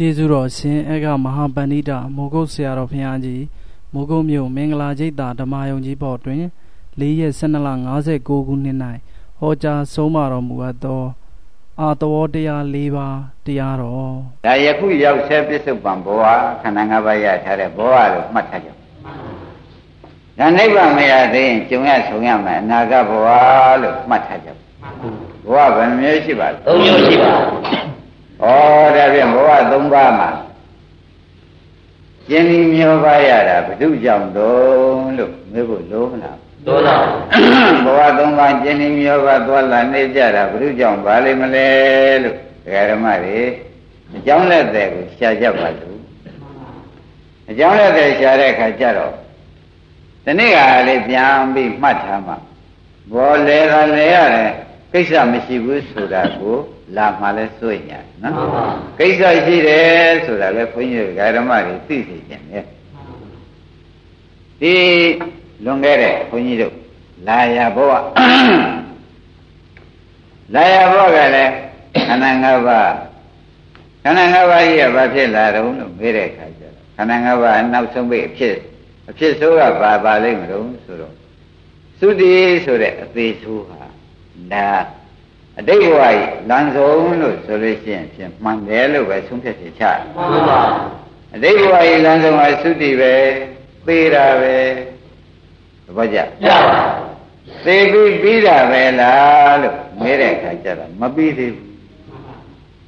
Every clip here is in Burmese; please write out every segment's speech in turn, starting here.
ကျေးဇူးတော်ရှင်အေကမဟာပဏိတမိုးကုတ်ဆရာတော်ဘုရားကြီးမိုးကုတ်မြို့မင်္ဂလာကျိတ်တာဓမ္မယုံကြီးပေါ်တွင်၄ရက်၁၂လ59ခုနှစ်၌ဟောကြားဆုံးမတော်မူအပ်သောအာတော်တရား၄ပါးတရားတော်ဒါယခုရောက်ဆဲပစ္စုပန်ဘဝခန္ဓာ၅ပါးရထားတဲ့ဘဝလို့မှတ်ထားကြဒါနိဗ္ဗာန်မရသေးရင်ကျုံရဆုံရမယ်အနာဂတ်ဘဝလို့မှတ်ထားကြဘဝဘယ်နှမျိုးရှိပါလဲ၃မျိုးရှိပါ ဩဒါဖြင့်ဘဝ၃ပါးမှာကျင်ဒီမျောပါရတာဘု து ကြောင့်တုံးလို့မေးဖို့လိုမလားလိုပါဘဝ၃ပါးကျင်ဒီမျောပါသွားလာနေကြတာဘု து ကြောင့်ဘာလိမ့်မလဲလို့ဒကာဓမ္မတွေအကြောင်းလက်တဲ့ကိုရှားကြပါလို့အကြောင်းလက်တဲ့ရှားတဲ့အခါကျတော့ဒီနေ့ကလေးပြန်ပြီးမှတ်ထားမှာဘောလဲကလဲရတယ်ကိစ္စမရှိဘူးဆိုတာကို လာမှလည်းစိုးရင်နော်ကိစ္စရှိတယ်ဆိုတာလည်းဘုန်းကြီးဓမ္မတွေသိသိကျင်တယ်ဒီလွန်ခဲ့တဲ့ဘုန်းကြီးတို့လာရဘဝလာရဘဝကလည်းခန္ဓာ၅ပါးခန္ဓာ၅ပါးကြီးကဘာဖြစ်လာတော့လို့မေးတဲ့အခါကျတော့ခန္ဓာ၅ပါးနောက်ဆုံးပိအဖြစ်အဖြစ်ဆိုးကဘာပါလိမ့်မလို့ဆိုတော့သုတိဆိုတဲ့အသေးဆိုးဟာဒါ အတိတ်ဘဝကြီးလမ်းဆုံးလို့ဆိုလို့ရှိရင်ဖြင့်မှန်တယ်လို့ပဲဆုံးဖြတ်ချက်ချတယ်မှန်ပါအတိတ်ဘဝကြီးလမ်းဆုံးဟာသုတိပဲသေတာပဲသဘောကျကျပါသေပြီးပြီးတာပဲလားလို့မဲတဲ့အခါကျတော့မပြီးသေးဘူး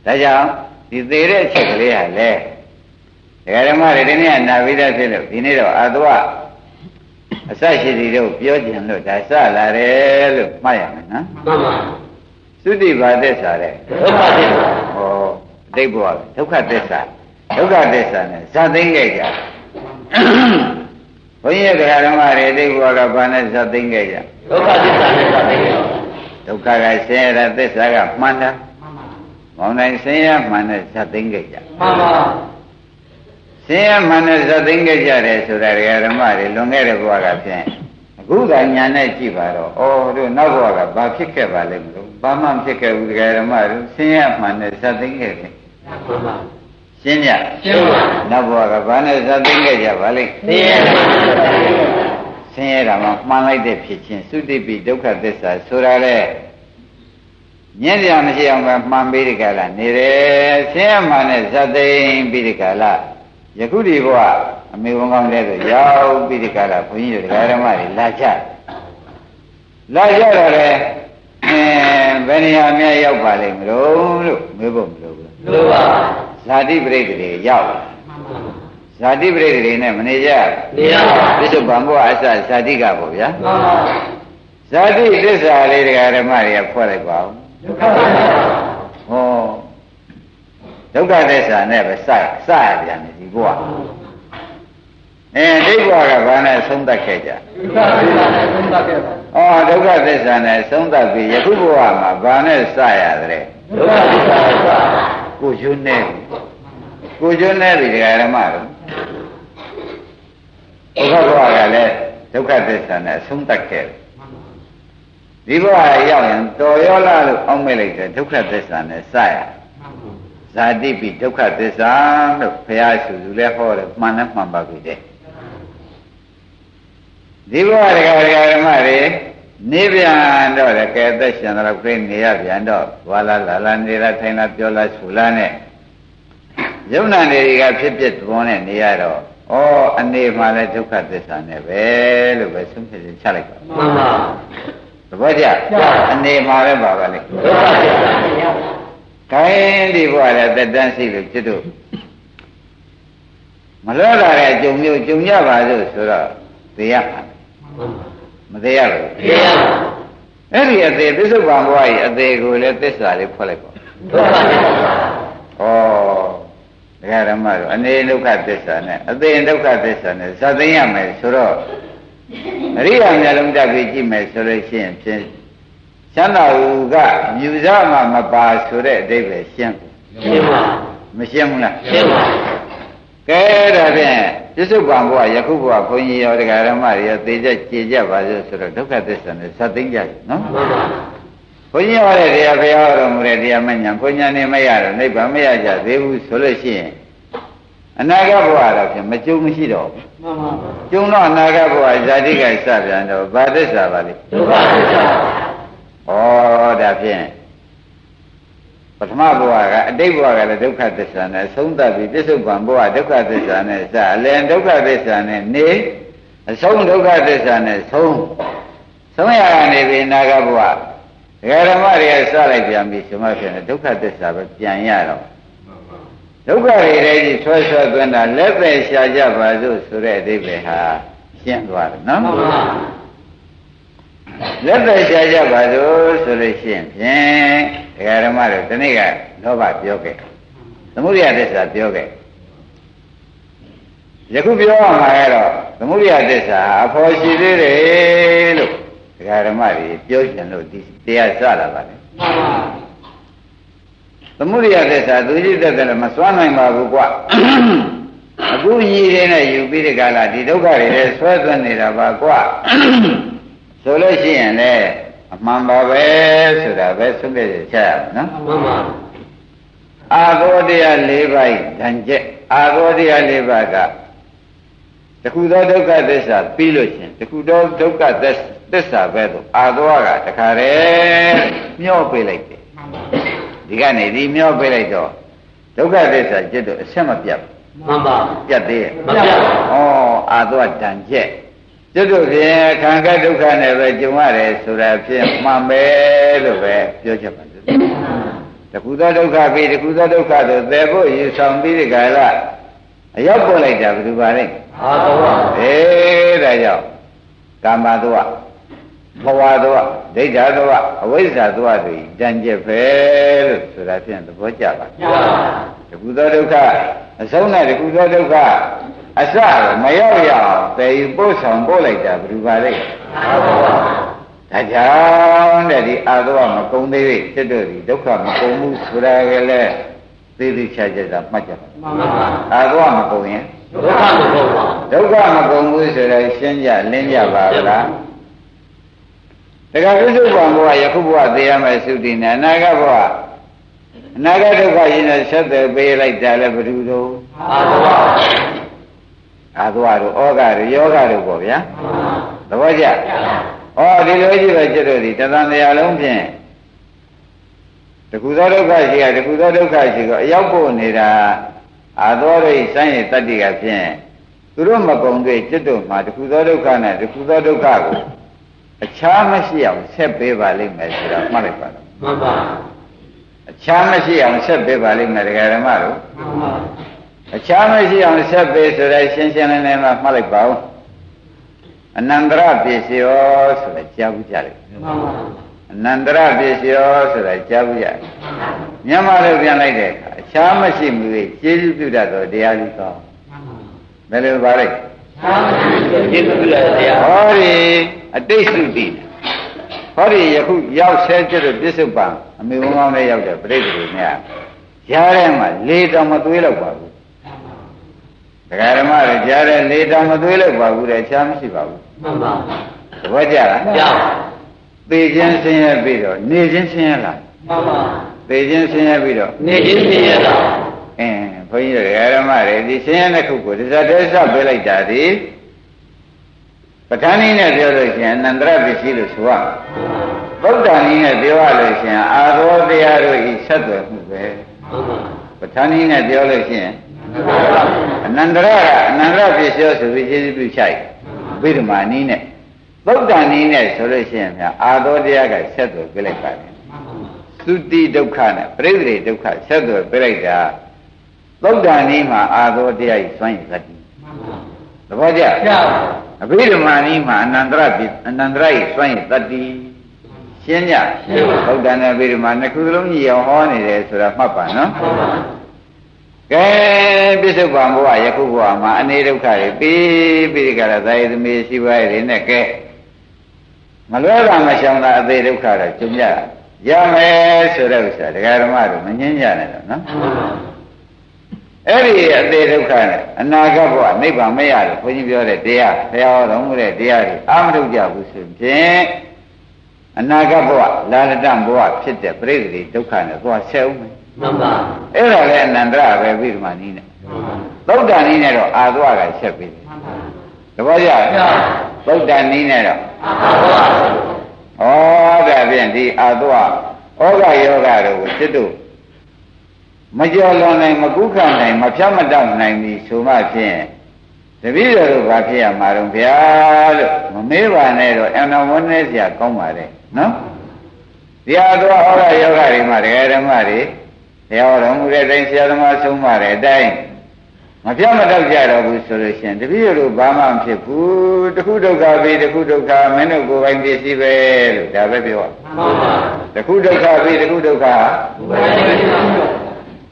ဒါကြောင့်ဒီသေတဲ့ချက်ကလေးဟာလေဒကာဓမ္မတွေဒီနေ့နာပြီးသားဖြစ်လို့ဒီနေ့တော့အတဝအစရှိတီတို့ပြောကြင်လို့ဒါစလာတယ်လို့မှတ်ရမယ်နော်မှန်ပါ သုတိပါသစ္စာတဲ့ဒုက္ခသစ္စာဟောအတိတ်ဘဝဒုက္ခသစ္စာဒုက္ခသစ္စာနဲ့ဇာသိမ့်ခဲ့ကြဘုန်းကြီးတရားဓမ္မတွေအတိတ်ဘဝကဘာနဲ့ဇာသိမ့်ခဲ့ကြဒုက္ခသစ္စာနဲ့ဇာသိမ့်ခဲ့ဒုက္ခကဆင်းရဲတဲ့သစ္စာကမှန်တာမောင်နိုင်ဆင်းရဲမှန်တဲ့ဇာသိမ့်ခဲ့ကြမှန်ပါဆင်းရဲမှန်တဲ့ဇာသိမ့်ခဲ့ကြတယ်ဆိုတာဓမ္မတွေလွန်ခဲ့တဲ့ဘဝကဖြင့် အခုကညာနဲ့ကြည့်ပါတော့ဩတို့နောက်ဘဝကဘာဖြစ်ခဲ့ပါလိမ့်မလို့ဘာမှဖြစ်ခဲ့ဘူးတရားဓမ္မတို့ဆင်းရဲမှန်နဲ့ဇတ်သိမ့်ခဲ့တယ်ရှင်းကြရှင်းပါနောက်ဘဝကဘာနဲ့ဇတ်သိမ့်ခဲ့ကြပါလိမ့်ဆင်းရဲဆင်းရဲတာမှမှန်လိုက်တဲ့ဖြစ်ချင်းသုတိပိဒုက္ခသစ္စာဆိုတာလေညဉ့်ကြမရှိအောင်ပဲမှန်ပြီးဒီကလာနေတယ်ဆင်းရဲမှန်နဲ့ဇတ်သိမ့်ပြီးဒီကလာ ယခုဒီဘဝအမေဝန်ကောင်းတဲ့ဆိုရောက်ပြီးဒီကလာဘုန်းကြီးတို့ဒကာဓမ္မတွေလာကြလာကြတော့လေအဲဘယ်နေရာများရောက်ပါလိမ့်မလို့လို့မေးဖို့မလိုဘူးလိုပါဇာတိပရိသေတွေရောက်ဇာတိပရိသေတွေနဲ့မနေကြနေရပါပြစ္ဆုတ်ဗံဘောအစဇာတိကပေါ့ဗျာမှန်ပါဇာတိသစ္စာလေးတရားဓမ္မတွေကဖွဲ့လိုက်ပါဦးဒုက္ခသစ္စာဟော ဒုက္ခသစ္စာနဲ့ပဲစစရပြန်တယ်ဒီဘဝအဲဒိဋ္ဌဘဝကဘာနဲ့ဆုံးသက်ခဲ့ကြဒုက္ခသစ္စာနဲ့ဆုံးသက်ခဲ့ပါဩဒုက္ခသစ္စာနဲ့ဆုံးသက်ပြီးယခုဘဝမှာဘာနဲ့စရတဲ့ဒုက္ခသစ္စာနဲ့စကိုကျွန်းနေကိုကျွန်းနေပြီဒကာဓမ္မတို့ဒုက္ခဘဝကလည်းဒုက္ခသစ္စာနဲ့ဆုံးသက်ခဲ့တယ်ဒီဘဝရောက်ရင်တော်ရောလားလို့အောက်မဲ့လိုက်တယ်ဒုက္ခသစ္စာနဲ့စရ ဇာတိပိဒုက္ခသစ္စာလို့ဘုရားဆူဆူလဲဟောတယ်မှန်လည်းမှန်ပါပြီတဲ့ဒီဘဝတရားတရားဓမ္မတွေနေပြန်တော့လေကဲသက်ရှင်တော့ပြိနေရပြန်တော့ဝါလာလာလာနေလာထိုင်လာပြောလာဆူလာနဲ့ယုံနာတွေကဖြစ်ဖြစ်သဘောနဲ့နေရတော့ဩအနေမှာလဲဒုက္ခသစ္စာနဲ့ပဲလို့ပဲဆုံးဖြတ်ချလိုက်ပါမှန်ပါသဘောကျအနေမှာပဲပါပါလေဒုက္ခသစ္စာနဲ့ရ ခိုင်းဒီဘဝလည်းတက်တန်းရှိလို့ဖြစ်တော့မလွတ်လာတဲ့ကြုံမျိုးကြုံကြပါစို့ဆိုတော့သိရမှာမသေးရဘူးသေရပါအဲ့ဒီအသေးသစ္စုပ္ပန်ဘဝကြီးအသေးကိုလည်းသစ္စာလေးဖွက်လိုက်ပါဒုက္ခသစ္စာဩဒကာဓမ္မတို့အနေဒုက္ခသစ္စာနဲ့အသေးဒုက္ခသစ္စာနဲ့ဇာသိရမယ်ဆိုတော့အရိယာမျိုးလုံးတက်ပြီးကြည့်မယ်ဆိုလို့ရှိရင်ဖြင့် ချမ်းသာဟုကမြူစားမှမပါဆိုတဲ့အဓိပ္ပာယ်ရှင်းရှင်းပါမရှင်းဘူးလားရှင်းပါကဲဒါဖြင့်ပြစ္ဆုတ်ပံဘဝယခုဘဝဘုန်းကြီးရောတရားဓမ္မတွေရောသိကြကြည်ကြပါစေဆိုတော့ဒုက္ခသစ္စာနဲ့ဇတ်သိမ့်ကြတယ်နော်မှန်ပါဘုန်းကြီးဟောတဲ့တရားဘုရားဟောတော်မူတဲ့တရားမညာဘုန်းညာနေမရတော့နိဗ္ဗာန်မရကြသေးဘူးဆိုလို့ရှိရင်အနာဂတ်ဘဝတော့ဖြင့်မကြုံမရှိတော့ဘူးမှန်ပါကျုံတော့အနာဂတ်ဘဝဇာတိကစပြန်တော့ဗာသစ္စာပါလေဒုက္ခသစ္စာ ဩဒါဖြင့်ပထမဘဝကအတိတ်ဘဝကလည်းဒုက္ခသစ္စာနဲ့သုံးသပ်ပြီးပြစ္ဆုတ်ပံဘဝဒုက္ခသစ္စာနဲ့စအလယ်ဒုက္ခသစ္စာနဲ့နေအဆုံးဒုက္ခသစ္စာနဲ့ဆုံးဆုံးရကနေပြီးအနာဂတ်ဘဝဒဂရမတွေကစလိုက်ပြန်ပြီရှင်မဖြစ်နေဒုက္ခသစ္စာပဲပြန်ရတော့ဒုက္ခတွေတည်းကြီးဆွဲဆွဲသွင်းတာလက်သက်ရှာကြပါစို့ဆိုတဲ့အဓိပ္ပာယ်ဟာရှင်းသွားတယ်နော်မှန်ပါ လက်သက်ရှာကြပါစို့ဆိုလို့ရှိရင်ဖြင့်ဒကာဓမ္မတို့ဒီနေ့ကလောဘပြောခဲ့သမုဒိယသစ္စာပြောခဲ့ယခုပြောရမှာကတော့သမုဒိယသစ္စာအဖော်ရှိသေးတယ်လို့ဒကာဓမ္မတွေပြောချင်လို့ဒီတရားစလာပါလေမှန်ပါသမုဒိယသစ္စာသူကြီးသက်သက်လည်းမစွမ်းနိုင်ပါဘူးကွအခုညီရင်းနဲ့ယူပြီးဒီကလာဒီဒုက္ခတွေလည်းဆွဲသွင်းနေတာပါကွ ဆိုလို့ရှိရင်လည်းအမှန်ပါပဲဆိုတာပဲဆုံးဖြတ်ချက်ချရမယ်နော်မှန်ပါအာသောတရား၄ပါးဓာန်ကျက်အာသောတရား၄ပါးကတခုသောဒုက္ခသစ္စာပြီးလို့ရှင်တခုသောဒုက္ခသစ္စာပဲတော့အာသောကတခါတည်းမျောပေးလိုက်တယ်ဒီကနေဒီမျောပေးလိုက်တော့ဒုက္ခသစ္စာจิตတော့အဆက်မပြတ်မှန်ပါပြတ်သေးရဲ့မပြတ်ပါဩအာသောဓာန်ကျက် จิตတို့ဖြင့်ခံကဒုက္ခနဲ့ပဲကြုံရတယ်ဆိုတာဖြင့်မှန်ပဲလို့ပဲပြောချက်ပါစို့တခုသောဒုက္ခပြီးတခုသောဒုက္ခတို့သေဖို့ယူဆောင်ပြီးဒီကလာအရောက်ပို့လိုက်တာဘယ်သူပါလဲအာသောအေးဒါကြောင့်ကာမသောဘဝသောဒိဋ္ဌာသောအဝိဇ္ဇာသောတွေတန်ကျက်ပဲလို့ဆိုတာဖြင့်သဘောကျပါညပါတခုသောဒုက္ခအဆုံးနဲ့တခုသောဒုက္ခ အစမရောက်ရအောင်တည်ယူပို့ဆောင်ပို့လိုက်တာဘယ်သူပါလဲအာသောဒါကြောင့်တဲ့ဒီအာသောမကုံသေးသေးစစ်တို့ဒီဒုက္ခမကုံဘူးဆိုတာကလည်းသေသေးချာချာမှတ်ကြပါမှန်ပါအာသောမကုံရင်ဒုက္ခမကုန်ပါဒုက္ခမကုံဘူးဆိုတော့ရှင်းကြလင်းကြပါဗလားတခါပြစ္ဆုတ်ပံဘဝယခုဘဝသိရမယ်သုတိနဲ့အနာဂတ်ဘဝအနာဂတ်ဒုက္ခရင်နဲ့ဆက်သွယ်ပေးလိုက်တာလည်းဘယ်သူတို့အာသော အာသောတို့ဩဃတို့ယောဂတို့ပေါ့ဗျာမှန်ပါသဘောကျဩဒီလိုကြီးပဲကျွတ်တို့ဒီတသံတရားလုံးဖြင့်တခုသောဒုက္ခရှိရတခုသောဒုက္ခရှိတော့အရောက်ဖို့နေတာအာသောရိစိုင်းရတတ္တိကဖြင့်သူတို့မကုံတွေ့ကျွတ်တို့မှာတခုသောဒုက္ခနဲ့တခုသောဒုက္ခကိုအခြားမရှိအောင်ဆက်ပေးပါလိမ့်မယ်ဆိုတာမှတ်လိုက်ပါတော့မှန်ပါအခြားမရှိအောင်ဆက်ပေးပါလိမ့်မယ်ဒကာဓမ္မတို့မှန်ပါ အခြားမရှိအောင်ဆက်ပေးဆိုတဲ့ရှင်းရှင်းလင်းလင်းမှမှတ်လိုက်ပါဦးအနန္တရပစ္စယောဆိုတာကြားဘူးကြတယ်မှန်ပါအနန္တရပစ္စယောဆိုတာကြားဘူးရတယ်မြန်မာလိုပြန်လိုက်တဲ့အခါအခြားမရှိမှု၍ကျေးဇူးပြုတတ်သောတရားကြီးကောင်းဘယ်လိုပါလဲသာမရှိကျေးဇူးပြုရတရားဟောဒီအတိတ်စုတိဟောဒီယခုရောက်ဆဲကျတဲ့ပြစ္ဆုတ်ပံအမေဝန်ကောင်းနဲ့ရောက်တဲ့ပြိတ္တိတွေများရားထဲမှာလေတောင်မသွေးတော့ပါဘူး ဒကာဓမ္မတွေကြားတဲ့လေတောင်မသွေးတော့ပါဘူးတဲ့အခြားမရှိပါဘူးမှန်ပါသဘောကျလားကြောက်သေခြင်းဆင်းရဲပြီးတော့နေခြင်းဆင်းရဲလားမှန်ပါသေခြင်းဆင်းရဲပြီးတော့နေခြင်းသိရတာအင်းဘုန်းကြီးတို့ဓမ္မတွေဒီဆင်းရဲတဲ့ခုကိုဒီဇတ်တဲဆောက်ပေးလိုက်တာဒီပဋ္ဌာန်းနည်းနဲ့ပြောလို့ရှိရင်အနန္တရပစ္စည်းလို့ဆိုရမယ်ဗုဒ္ဓနည်းနဲ့ပြောရလို့ရှိရင်အာရောတရားတို့ဤဆက်သွယ်မှုပဲမှန်ပါပဋ္ဌာန်းနည်းနဲ့ပြောလို့ရှိရင် အနန္တရကအနန္တရပစ္စည်းဆိုပြီးကျေးဇူးပြုချိုက်ဗိဓမာနည်းနဲ့ဗုဒ္ဓနည်းနဲ့ဆိုလို့ရှိရင်ဗျာအာရောတရားကဆက်သွယ်ပေးလိုက်ပါတယ်သုတိဒုက္ခနဲ့ပရိသေဒုက္ခဆက်သွယ်ပေးလိုက်တာသုဒ္ဓနည်းမှာအာရောတရားကြီးစွန့်ရသတ္တိသဘောကျကြောက်အဘိဓမ္မာနည်းမှာအနန္တရပိအနန္တရဤစွန့်ရတတ္တိရှင်းညဗုဒ္ဓနဲ့အဘိဓမ္မာနှစ်ခုစလုံးညီအောင်ဟောနေတယ်ဆိုတာမှတ်ပါနော်မှန်ပါ ကဲပြစ္ဆုတ်ပံဘဝယခုဘဝမှာအနေဒုက္ခတွေပြီးပြီးဒီကရသာယသမီးရှိပါရဲ့နဲ့ကဲမလွဲတာမရှောင်တာအသေးဒုက္ခတော့ကျုံရရမယ်ဆိုတဲ့ဥစ္စာဒကာဓမ္မတို့မငင်းကြနဲ့တော့နော်မှန်ပါအဲ့ဒီအသေးဒုက္ခနဲ့အနာဂတ်ဘဝနိဗ္ဗာန်မရလို့ဘုန်းကြီးပြောတဲ့တရားဘုရားဟောတော်မူတဲ့တရားတွေအာမထုတ်ကြဘူးဆိုဖြင့်အနာဂတ်ဘဝလာလတဘဝဖြစ်တဲ့ပြိတ္တိဒုက္ခနဲ့သွားဆက်ဦးမယ် မှန်ပါအဲ့ဒါလည်းအနန္တရပဲပြီးဒီမှာနီးနေသုတ်တန်နီးနဲ့တော့အာသွားကဆက်ပြီးတယ်တပည့်ကြသုတ်တန်နီးနဲ့တော့အာဘဝဩဒါဖြင့်ဒီအာသွားဩဃယောဂတို့ကိုစစ်တို့မကြော်လွန်နိုင်မကုခံနိုင်မဖြတ်မတောက်နိုင်ပြီဆိုမှဖြင့်တပည့်တော်တို့ဘာဖြစ်ရမှာတော့ဗျာလို့မမေးပါနဲ့တော့အနဝန်းနေစရာကောင်းပါလေနော်ဒီအာသွားဩဃယောဂတွေမှာတရားဓမ္မတွေ တရားတော်မူတဲ့တိုင်းဆရာသမားဆုံးမတဲ့အတိုင်းမပြတ်မတော့ကြတော့ဘူးဆိုလို့ရှိရင်တပည့်တို့ဘာမှမဖြစ်ဘူးတခုဒုက္ခပြီတခုဒုက္ခမင်းတို့ကိုယ်ပိုင်ပစ္စည်းပဲလို့ဒါပဲပြောမှန်ပါတခုဒုက္ခပြီတခုဒုက္ခဘယ်လို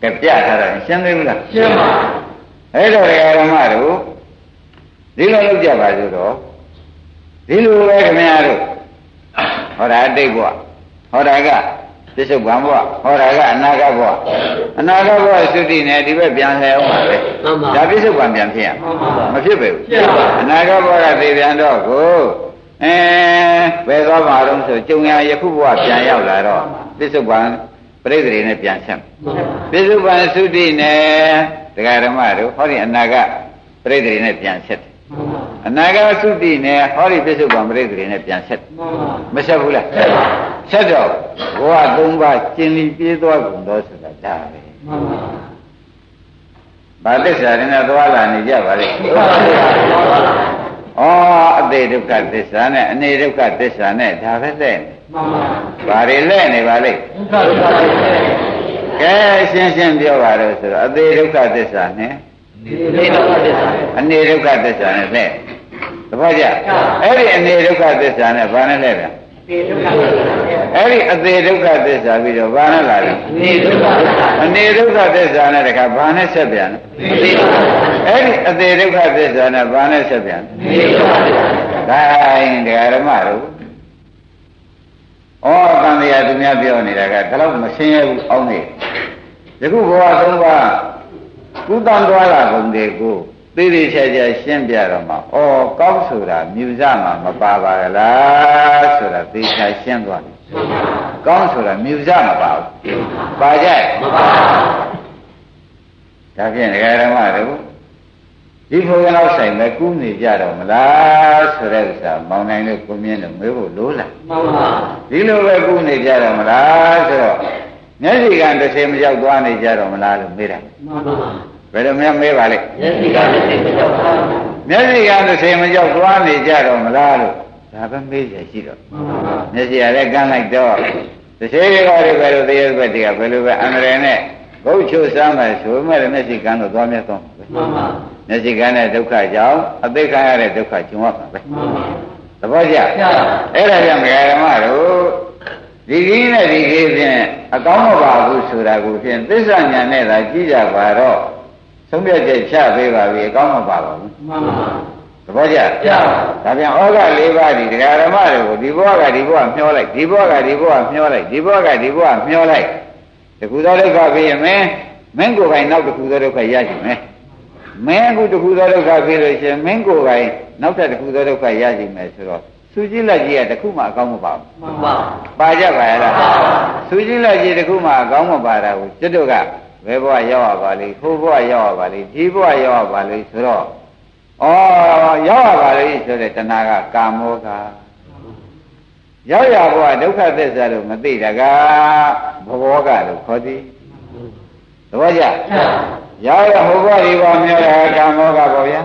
လဲကပြထားတာရှင်းသေးဘူးလားရှင်းပါအဲ့တော့ဓမ္မတို့ဒီလိုလုပ်ကြပါစို့တော့ဒီလိုပဲခင်ဗျားတို့ဟောတာအတိတ်ဘဝဟောတာက ပစ္စုပန်ဘဝဟောတာကအနာဂတ်ဘဝအနာဂတ်ဘဝသုတိနဲ့ဒီဘက်ပြန်လဲအောင်ပါပဲမှန်ပါဒါပစ္စုပန်ပြန်ဖြစ်ရမှန်ပါမဖြစ်ပဲဘူးဖြစ်ပါအနာဂတ်ဘဝကသိပြန်တော့ကိုအဲဘယ်သွားမှာတော့ဆိုကြုံရယခုဘဝပြန်ရောက်လာတော့ပစ္စုပန်ပြိတ္တိနဲ့ပြန်ဆက်မှန်ပါပစ္စုပန်သုတိနဲ့တရားဓမ္မတို့ဟောဒီအနာဂတ်ပြိတ္တိနဲ့ပြန်ဆက်တယ် အနာဂတ်သုတိနဲ့ဟောဒီပစ္စုပန်ပြိတ္တိနဲ့ပြန်ဆက်တယ်မဆက်ဘူးလားဆက်တော့ဘဝသုံးပါးကျင်လီပြေးသွားကုန်တော့ဆိုတာဒါပဲဗာသစ္စာရင်နဲ့သွားလာနေကြပါလေဩအသေးဒုက္ခသစ္စာနဲ့အနေဒုက္ခသစ္စာနဲ့ဒါပဲလဲနေဘာတွေလဲနေပါလိမ့်ကဲရှင်းရှင်းပြောပါတော့ဆိုတော့အသေးဒုက္ခသစ္စာနဲ့ အနေဒုက္ခသစ္စာနဲ့လဲတပည့်ကြအဲ့ဒီအနေဒုက္ခသစ္စာနဲ့ဘာနဲ့လဲဗျအဲ့ဒီအသေးဒုက္ခသစ္စာပြီးတော့ဘာနဲ့လာလဲအနေဒုက္ခသစ္စာနဲ့တခါဘာနဲ့ဆက်ပြန်လဲအဲ့ဒီအသေးဒုက္ခသစ္စာနဲ့ဘာနဲ့ဆက်ပြန်လဲဒါရင်တရားဓမ္မတို့ဩတန်တရားသူများပြောနေတာကဒါတော့မရှင်းရဘူးအောင်းနေယခုဘဝသုံးပါး ကုသံသွားလာကုန်တွေကိုသိသိချာချာရှင်းပြတော့မှဩကောင်းဆိုတာမြူစမှာမပါပါကလားဆိုတာသိချာရှင်းသွားတယ်ကောင်းဆိုတာမြူစမပါဘူးပါကြရဲ့ဒါဖြင့်ဒကာဓမ္မတို့ဒီဘုရားလောက်ဆိုင်မဲ့ကူးနေကြတော့မလားဆိုတဲ့ဥစ္စာမောင်နိုင်လို့ကိုမြင်းလို့မေးဖို့လိုလားဒီလိုပဲကူးနေကြတော့မလားဆိုတော့မျက်စိကတစ်ချိန်မရောက်သွားနေကြတော့မလားလို့မေးတာ ဘယ်လိုများမေးပါလိမ့်မျက်စိကတစ်ချိန်မရောက်သွားနေကြတော့မလားလို့ဒါပဲမေးရရှိတော့မျက်စိကလည်းကန်းလိုက်တော့တစ်ချိန်ကလေးပဲလို့တရားဘက်တည်းကဘယ်လိုပဲအန္တရာယ်နဲ့ဘုတ်ချိုးစားမယ်ဆိုမဲ့မျက်စိကန်းတော့သွားမြတ်တော့မှာပဲမျက်စိကန်းတဲ့ဒုက္ခကြောင့်အသိခံရတဲ့ဒုက္ခကျုံရမှာပဲသဘောကျအဲ့ဒါကြောင့်မေဃဓမ္မတို့ဒီကြီးနဲ့ဒီကြီးဖြင့်အကောင်းမပါဘူးဆိုတာကိုဖြင့်သစ္စာညာနဲ့သာကြည့်ကြပါတော့ သုံးပြချက်ချပေးပါပြီအကောင်းမပါပါဘူးသဘောကျဒါပြန်ဩဃ၄ပါးဒီတရားဓမ္မတွေကိုဒီဘဝကဒီဘဝမျောလိုက်ဒီဘဝကဒီဘဝမျောလိုက်ဒီဘဝကဒီဘဝမျောလိုက်တခုသောဒုက္ခပြီးရင်မင်းမင်းကိုယ်ပိုင်နောက်တခုသောဒုက္ခရရှိမယ်မင်းအခုတခုသောဒုက္ခပြီးလို့ရှိရင်မင်းကိုယ်ပိုင်နောက်ထပ်တခုသောဒုက္ခရရှိမယ်ဆိုတော့သူကြည့်လိုက်ကြီးကတခုမှအကောင်းမပါဘူးပါကြပါရဲ့လားသူကြည့်လိုက်ကြီးတခုမှအကောင်းမပါတာကိုကျွတ်တို့က ဘယ်ဘဝရောက်ရပါလိမ့်ခိုးဘဝရောက်ရပါလိမ့်ဒီဘဝရောက်ရပါလိမ့်ဆိုတော့ဩရောက်ရပါလိမ့်ဆိုတဲ့တဏှာကကာမောကရောက်ရဘဝဒုက္ခသစ္စာလို့မသိတာကဘဝကလို့ခေါ်သည်သဘောကျရောက်ရဟိုဘဝဒီဘဝမြောတာကာမောကပေါ့ဗျာ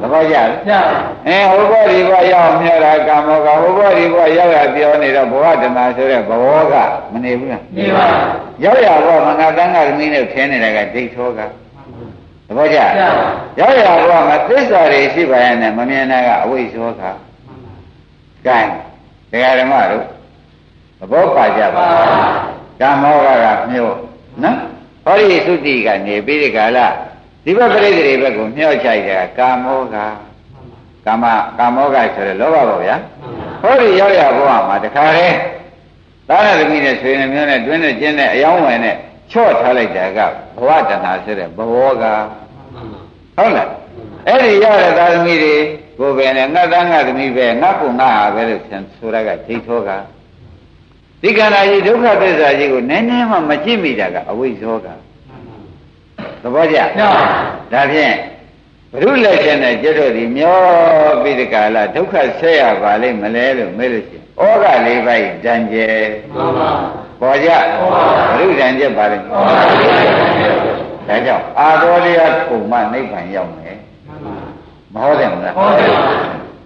သဘောကျလားအဲဟိုဘဝဒီဘဝရောက်မြောတာကာမောကဟိုဘဝဒီဘဝရောက်ရပြောနေတော့ဘဝတဏှာဆိုတဲ့ဘဝကမနေဘူးလားနေပါရောက်ရဘဝမငါတန်းကသမီးနဲ့ထင်းနေတာကဒိဋ္ဌောကသဘောကျရောက်ရဘဝမှာသစ္စာတွေရှိပါရဲ့နဲ့မမြင်တာကအဝိဇ္ဇောကကဲတရားဓမ္မတို့သဘောပါကြပါကာမောကကမြို့နော်ဟောဒီသုတိကနေပြီးဒီကလာ ဒီဘက်ပြိတ္တိဘက်ကိုမျှော့ချိုက်တာကာမောကကာမကာမောကဆိုတဲ့လောဘပေါ့ဗျာဟောဒီရောက်ရဘဝမှာတခါတည်းသားရသမီးနဲ့ဆွေနှမျိုးနဲ့တွင်းနဲ့ကျင်းနဲ့အယောင်းဝင်နဲ့ချော့ထားလိုက်တာကဘဝတဏှာဆိုတဲ့ဘဝကဟုတ်လားအဲ့ဒီရတဲ့သားသမီးတွေကိုယ်ပဲနဲ့ငါသားငါသမီးပဲငါကုငါဟာပဲလို့ဆန်ဆိုရကဒိဋ္ဌောကဒီကန္တာကြီးဒုက္ခသစ္စာကြီးကိုနည်းနည်းမှမကြည့်မိတာကအဝိဇ္ဇောက သဘောကျဒါဖြင့်ဘုရုလက်ချက်နဲ့ကျွတ်တို့ဒီမျောပြီးဒီကာလဒုက္ခဆက်ရပါလိမ့်မလဲလို့မေးလို့ရှိရင်ဩဃလေးပိုက်တန်ကျဲပေါ်ကြဘုရုတန်ကျဲပါလိမ့်ဒါကြောင့်အာသောတရားကုံမနိဗ္ဗာန်ရောက်မယ်မဟုတ်တယ်မလားဟုတ်တယ်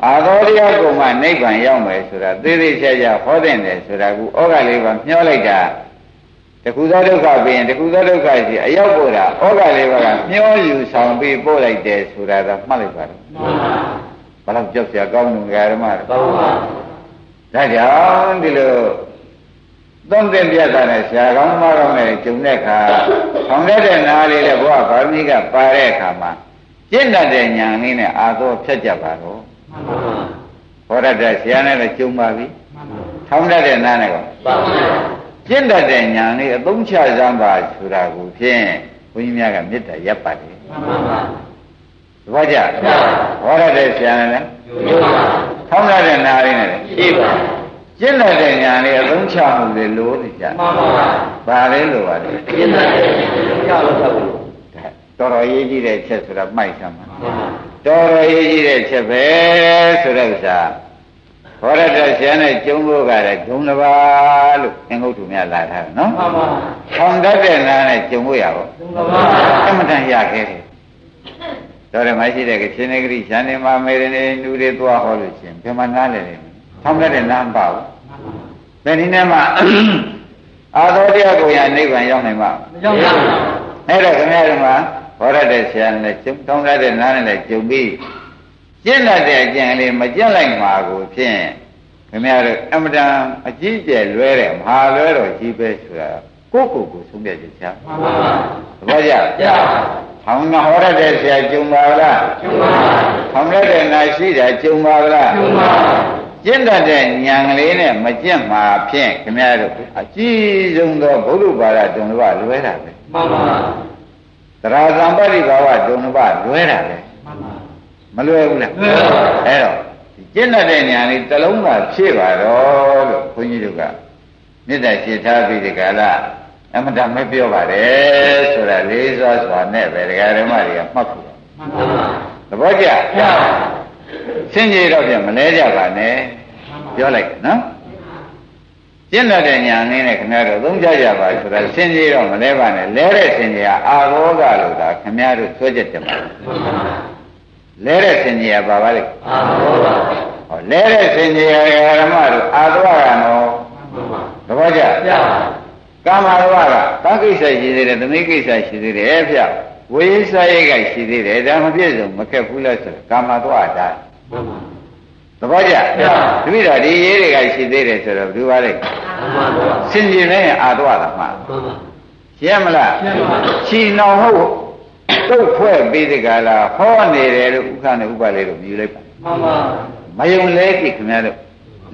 အာသောတရားကုံမနိဗ္ဗာန်ရောက်မယ်ဆိုတာသေသေးချာချာဟောတဲ့တယ်ဆိုတာကူဩဃလေးပါမျောလိုက်တာ တခုသောဒုက္ခပြီးရင်တခုသောဒုက္ခရှိအရောက်ပို့တာဩဃလေးပါကမျောယူဆောင်ပြီးပို့လိုက်တယ်ဆိုတာကမှတ်လိုက်ပါတော့ဘယ်တော့ကြောက်စရာကောင်းလို့ဓမ္မတော့ကောင်းပါဒါကြောင့်ဒီလိုသုံးသင်ပြတာနဲ့ဆရာကောင်းမကောင်းနဲ့ဂျုံတဲ့အခါဆောင်တဲ့တဲ့နားလေးနဲ့ဘုရားဗာမိကပါတဲ့အခါမှာကျင့်တတ်တဲ့ညာလေးနဲ့အာသောဖြတ်ကြပါတော့ဟောရတဲ့ဆရာနဲ့လည်းဂျုံပါပြီထောင်းတတ်တဲ့နားနဲ့ကောပါ ပါကျင့်တတ်တဲ့ညာလေးအသုံးချစမ်းပါဆိုတာကိုဖြင့်ဘုန်းကြီးများကမေတ္တာရပ်ပါတယ်မှန်ပါပါသဘောကျဟောရတဲ့ဆရာနဲ့လည်းထောင်းတတ်တဲ့နားလေးနဲ့လည်းရှိပါကျင့်တဲ့ညာလေးအသုံးချမှုတွေလို့နေကြမှန်ပါပါဘာလဲလို့ပါလဲကျင့်တဲ့ညာလို့ဆိုလို့တော်တော်ရေးကြည့်တဲ့ချက်ဆိုတာမိုက်ဆမ်းပါတော်တော်ရေးကြည့်တဲ့ချက်ပဲဆိုတဲ့ဥစ္စာ ဘောရတဆရာနဲ့ကျုံဖို့ကလည်းဂျုံတစ်ပါးလို့သင်္ကုတ်သူများလာထားတယ်နော်မှန်ပါထောင်တတ်တဲ့နားနဲ့ကျုံဖို့ရပါဂျုံတစ်ပါးအမှန်တန်ရခဲ့တယ်တော်တယ်မရှိတဲ့ကချင်းနေဂရိရှန်နေမှာမေရနေလူတွေသွားဟောလို့ရှင်ဘယ်မှာနားလဲလဲထောင်တတ်တဲ့နားမပါဘူးဘယ်နည်းနဲ့မှအာသောတရားကိုရနိဗ္ဗာန်ရောက်နိုင်မှာမရောက်ပါဘူးအဲ့တော့ခင်ဗျားတို့မှာဘောရတဲ့ဆရာနဲ့ကျုံထောင်တတ်တဲ့နားနဲ့ကျုံပြီး ကျင့်တတ်တဲ့အကျင့်လေးမကျင့်လိုက်မှာကိုဖြင့်ခင်ဗျားတို့အမတန်အကြီးကျယ်လွဲတဲ့မဟာလွဲတော်ကြီးပဲဆိုတာကိုယ့်ကိုယ်ကိုဆုံးဖြတ်ချက်ချမှန်ပါပါသဘောကျကျပါထောင်ငါဟောရတဲ့ဆရာကျုံပါလားကျုံပါထောင်ရတဲ့နာရှိတာကျုံပါလားကျုံပါကျင့်တတ်တဲ့ဉာဏ်ကလေးနဲ့မကျင့်မှာဖြင့်ခင်ဗျားတို့အကြီးဆုံးသောဘုရုပါဒဒုံတစ်ပါးလွဲတာပဲမှန်ပါသရဇံပရိဘာဝဒုံတစ်ပါးလွဲတာပဲ မှန်ပါမလွယ်ဘူးလားလွယ်ပါဘူးအဲ့တော့ကျင့်တဲ့ဉာဏ်လေးတစ်လုံးသာဖြည့်ပါတော့လို့ခွန်ကြီးတို့ကမေတ္တာရှိထားပြီးဒီကလာအမတမပြောပါတယ်ဆိုတာလေးစွာစွာနဲ့ပဲဒကာဓမ္မတွေကမှတ်ဖို့မှန်ပါပါသဘောကျကျစင်ကြီးတော့ပြန်မလဲကြပါနဲ့ပြောလိုက်နော်ကျင့်တဲ့ညာနည်းနဲ့ခင်ဗျားတို့သုံးကြကြပါဆိုတာစင်ကြီးတော့မလဲပါနဲ့လဲတဲ့စင်ကြီးကအာဘောကလို့ဒါခင်ဗျားတို့ဆွဲချက်တယ်ပါ လဲတဲ့စင်ကြီးကဘာပါလဲအာဘောပါဟောလဲတဲ့စင်ကြီးကဓမ္မတို့အာသောကနော်သဘောကျကာမရဝကတာကိစ္စရှိသေးတယ်သမိကိစ္စရှိသေးတယ်ဖျက်ဝိစာရိတ်ကရှိသေးတယ်ဒါမပြည့်စုံမခက်ဘူးလားဆိုကာမသွားတာသဘောကျတပိတော့ဒီရေးတွေကရှိသေးတယ်ဆိုတော့ဘယ်လိုပါလဲစင်ကြင်နဲ့အာသွားတာမှရှင်းမလားရှင်းအောင်ဟုတ် တုတ်ဖွဲ့ပြီးဒီကလာဟောနေတယ်လို့ဥက္ခနဲ့ဥပလေးတို့မြည်လိုက်ပါမှန်ပါမယုံလဲကြည့်ခင်ဗျားတို့